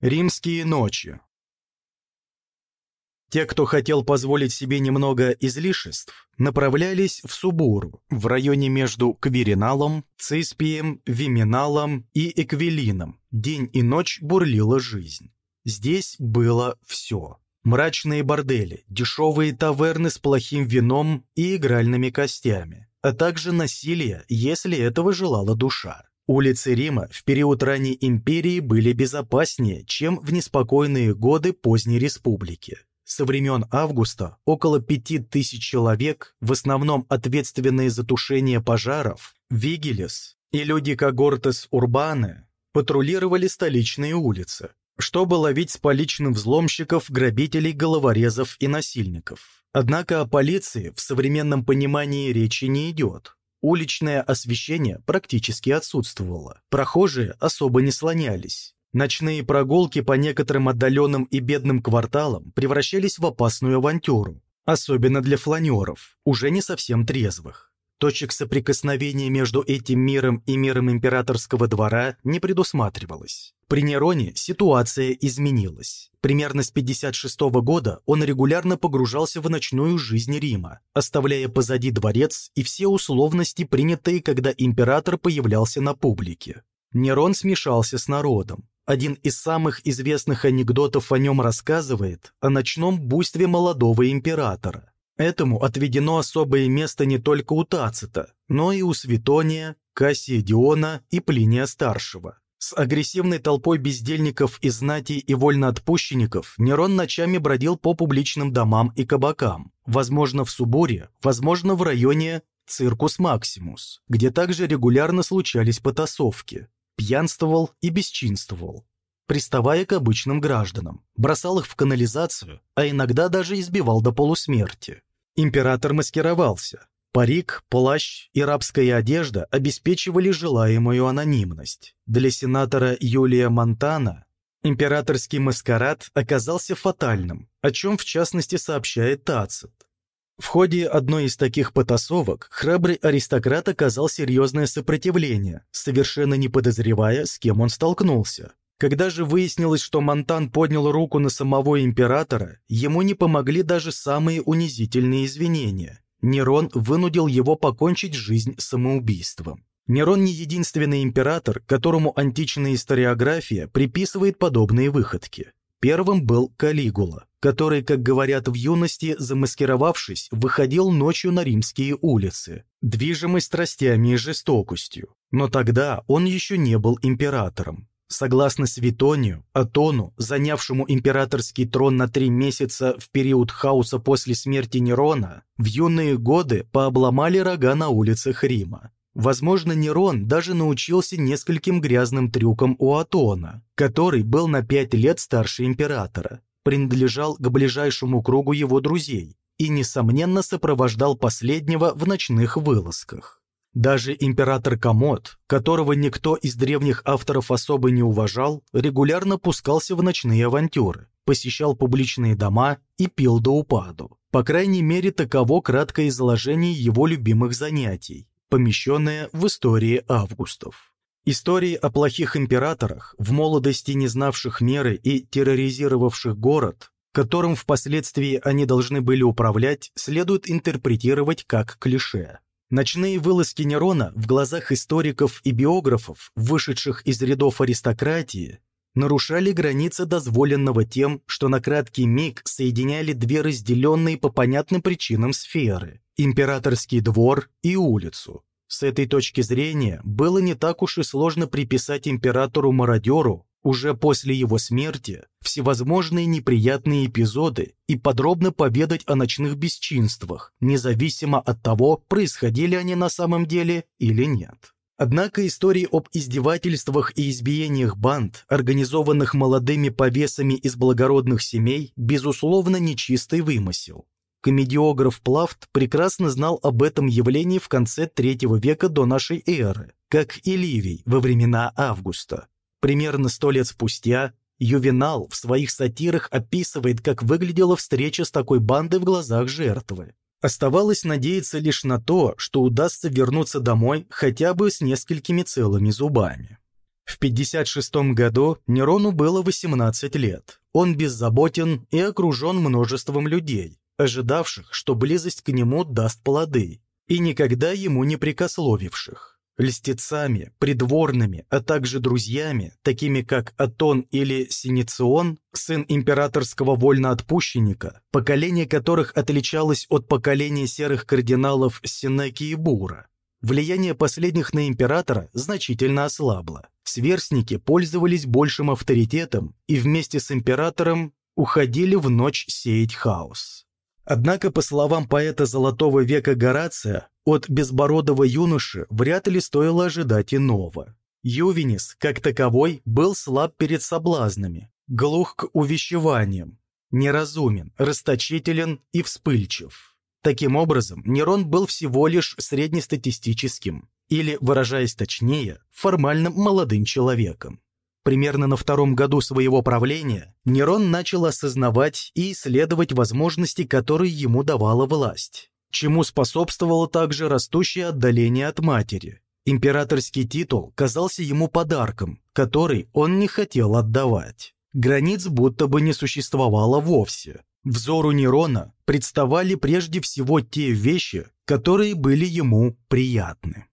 Римские ночи те, кто хотел позволить себе немного излишеств, направлялись в Субуру, в районе между Квириналом, Циспием, Виминалом и Эквилином. День и ночь бурлила жизнь. Здесь было все. Мрачные бордели, дешевые таверны с плохим вином и игральными костями, а также насилие, если этого желала душа. Улицы Рима в период ранней империи были безопаснее, чем в неспокойные годы поздней республики. Со времен Августа около пяти тысяч человек, в основном ответственные за тушение пожаров, Вигелес и люди когортес Урбаны, патрулировали столичные улицы, чтобы ловить с поличным взломщиков, грабителей, головорезов и насильников. Однако о полиции в современном понимании речи не идет. Уличное освещение практически отсутствовало. Прохожие особо не слонялись. Ночные прогулки по некоторым отдаленным и бедным кварталам превращались в опасную авантюру, особенно для фланеров, уже не совсем трезвых. Точек соприкосновения между этим миром и миром императорского двора не предусматривалось. При Нероне ситуация изменилась. Примерно с 56 -го года он регулярно погружался в ночную жизнь Рима, оставляя позади дворец и все условности, принятые, когда император появлялся на публике. Нерон смешался с народом. Один из самых известных анекдотов о нем рассказывает о ночном буйстве молодого императора. Этому отведено особое место не только у Тацита, но и у Светония, Кассия Диона и Плиния Старшего. С агрессивной толпой бездельников и знати и вольноотпущенников Нерон ночами бродил по публичным домам и кабакам, возможно, в Субуре, возможно, в районе Циркус Максимус, где также регулярно случались потасовки. Пьянствовал и бесчинствовал, приставая к обычным гражданам, бросал их в канализацию, а иногда даже избивал до полусмерти. Император маскировался. Парик, плащ и рабская одежда обеспечивали желаемую анонимность. Для сенатора Юлия Монтана императорский маскарад оказался фатальным, о чем в частности сообщает Тацит. В ходе одной из таких потасовок храбрый аристократ оказал серьезное сопротивление, совершенно не подозревая, с кем он столкнулся. Когда же выяснилось, что Монтан поднял руку на самого императора, ему не помогли даже самые унизительные извинения. Нерон вынудил его покончить жизнь самоубийством. Нерон не единственный император, которому античная историография приписывает подобные выходки. Первым был Калигула, который, как говорят в юности, замаскировавшись, выходил ночью на римские улицы, движимый страстями и жестокостью. Но тогда он еще не был императором. Согласно Светонию, Атону, занявшему императорский трон на три месяца в период хаоса после смерти Нерона, в юные годы пообломали рога на улицах Рима. Возможно, Нерон даже научился нескольким грязным трюкам у Атона, который был на пять лет старше императора, принадлежал к ближайшему кругу его друзей и, несомненно, сопровождал последнего в ночных вылазках. Даже император Комод, которого никто из древних авторов особо не уважал, регулярно пускался в ночные авантюры, посещал публичные дома и пил до упаду. По крайней мере, таково краткое изложение его любимых занятий, помещенное в истории Августов. Истории о плохих императорах, в молодости не знавших меры и терроризировавших город, которым впоследствии они должны были управлять, следует интерпретировать как клише. Ночные вылазки Нерона в глазах историков и биографов, вышедших из рядов аристократии, нарушали границы дозволенного тем, что на краткий миг соединяли две разделенные по понятным причинам сферы – императорский двор и улицу. С этой точки зрения было не так уж и сложно приписать императору-мародеру уже после его смерти всевозможные неприятные эпизоды и подробно поведать о ночных бесчинствах, независимо от того, происходили они на самом деле или нет. Однако истории об издевательствах и избиениях банд, организованных молодыми повесами из благородных семей, безусловно, нечистый вымысел. Комедиограф Плафт прекрасно знал об этом явлении в конце третьего века до нашей эры, как и Ливий во времена Августа. Примерно сто лет спустя Ювенал в своих сатирах описывает, как выглядела встреча с такой бандой в глазах жертвы. Оставалось надеяться лишь на то, что удастся вернуться домой хотя бы с несколькими целыми зубами. В 56 году Нерону было 18 лет. Он беззаботен и окружен множеством людей, ожидавших, что близость к нему даст плоды, и никогда ему не прикословивших льстецами, придворными, а также друзьями, такими как Атон или Синицион, сын императорского вольноотпущенника, поколение которых отличалось от поколения серых кардиналов Синеки и Бура. Влияние последних на императора значительно ослабло. Сверстники пользовались большим авторитетом и вместе с императором уходили в ночь сеять хаос. Однако, по словам поэта Золотого века Горация, от безбородого юноши вряд ли стоило ожидать иного. Ювенис, как таковой, был слаб перед соблазнами, глух к увещеваниям, неразумен, расточителен и вспыльчив. Таким образом, Нерон был всего лишь среднестатистическим, или, выражаясь точнее, формальным молодым человеком. Примерно на втором году своего правления, Нерон начал осознавать и исследовать возможности, которые ему давала власть, чему способствовало также растущее отдаление от матери. Императорский титул казался ему подарком, который он не хотел отдавать. Границ будто бы не существовало вовсе. Взору Нерона представали прежде всего те вещи, которые были ему приятны.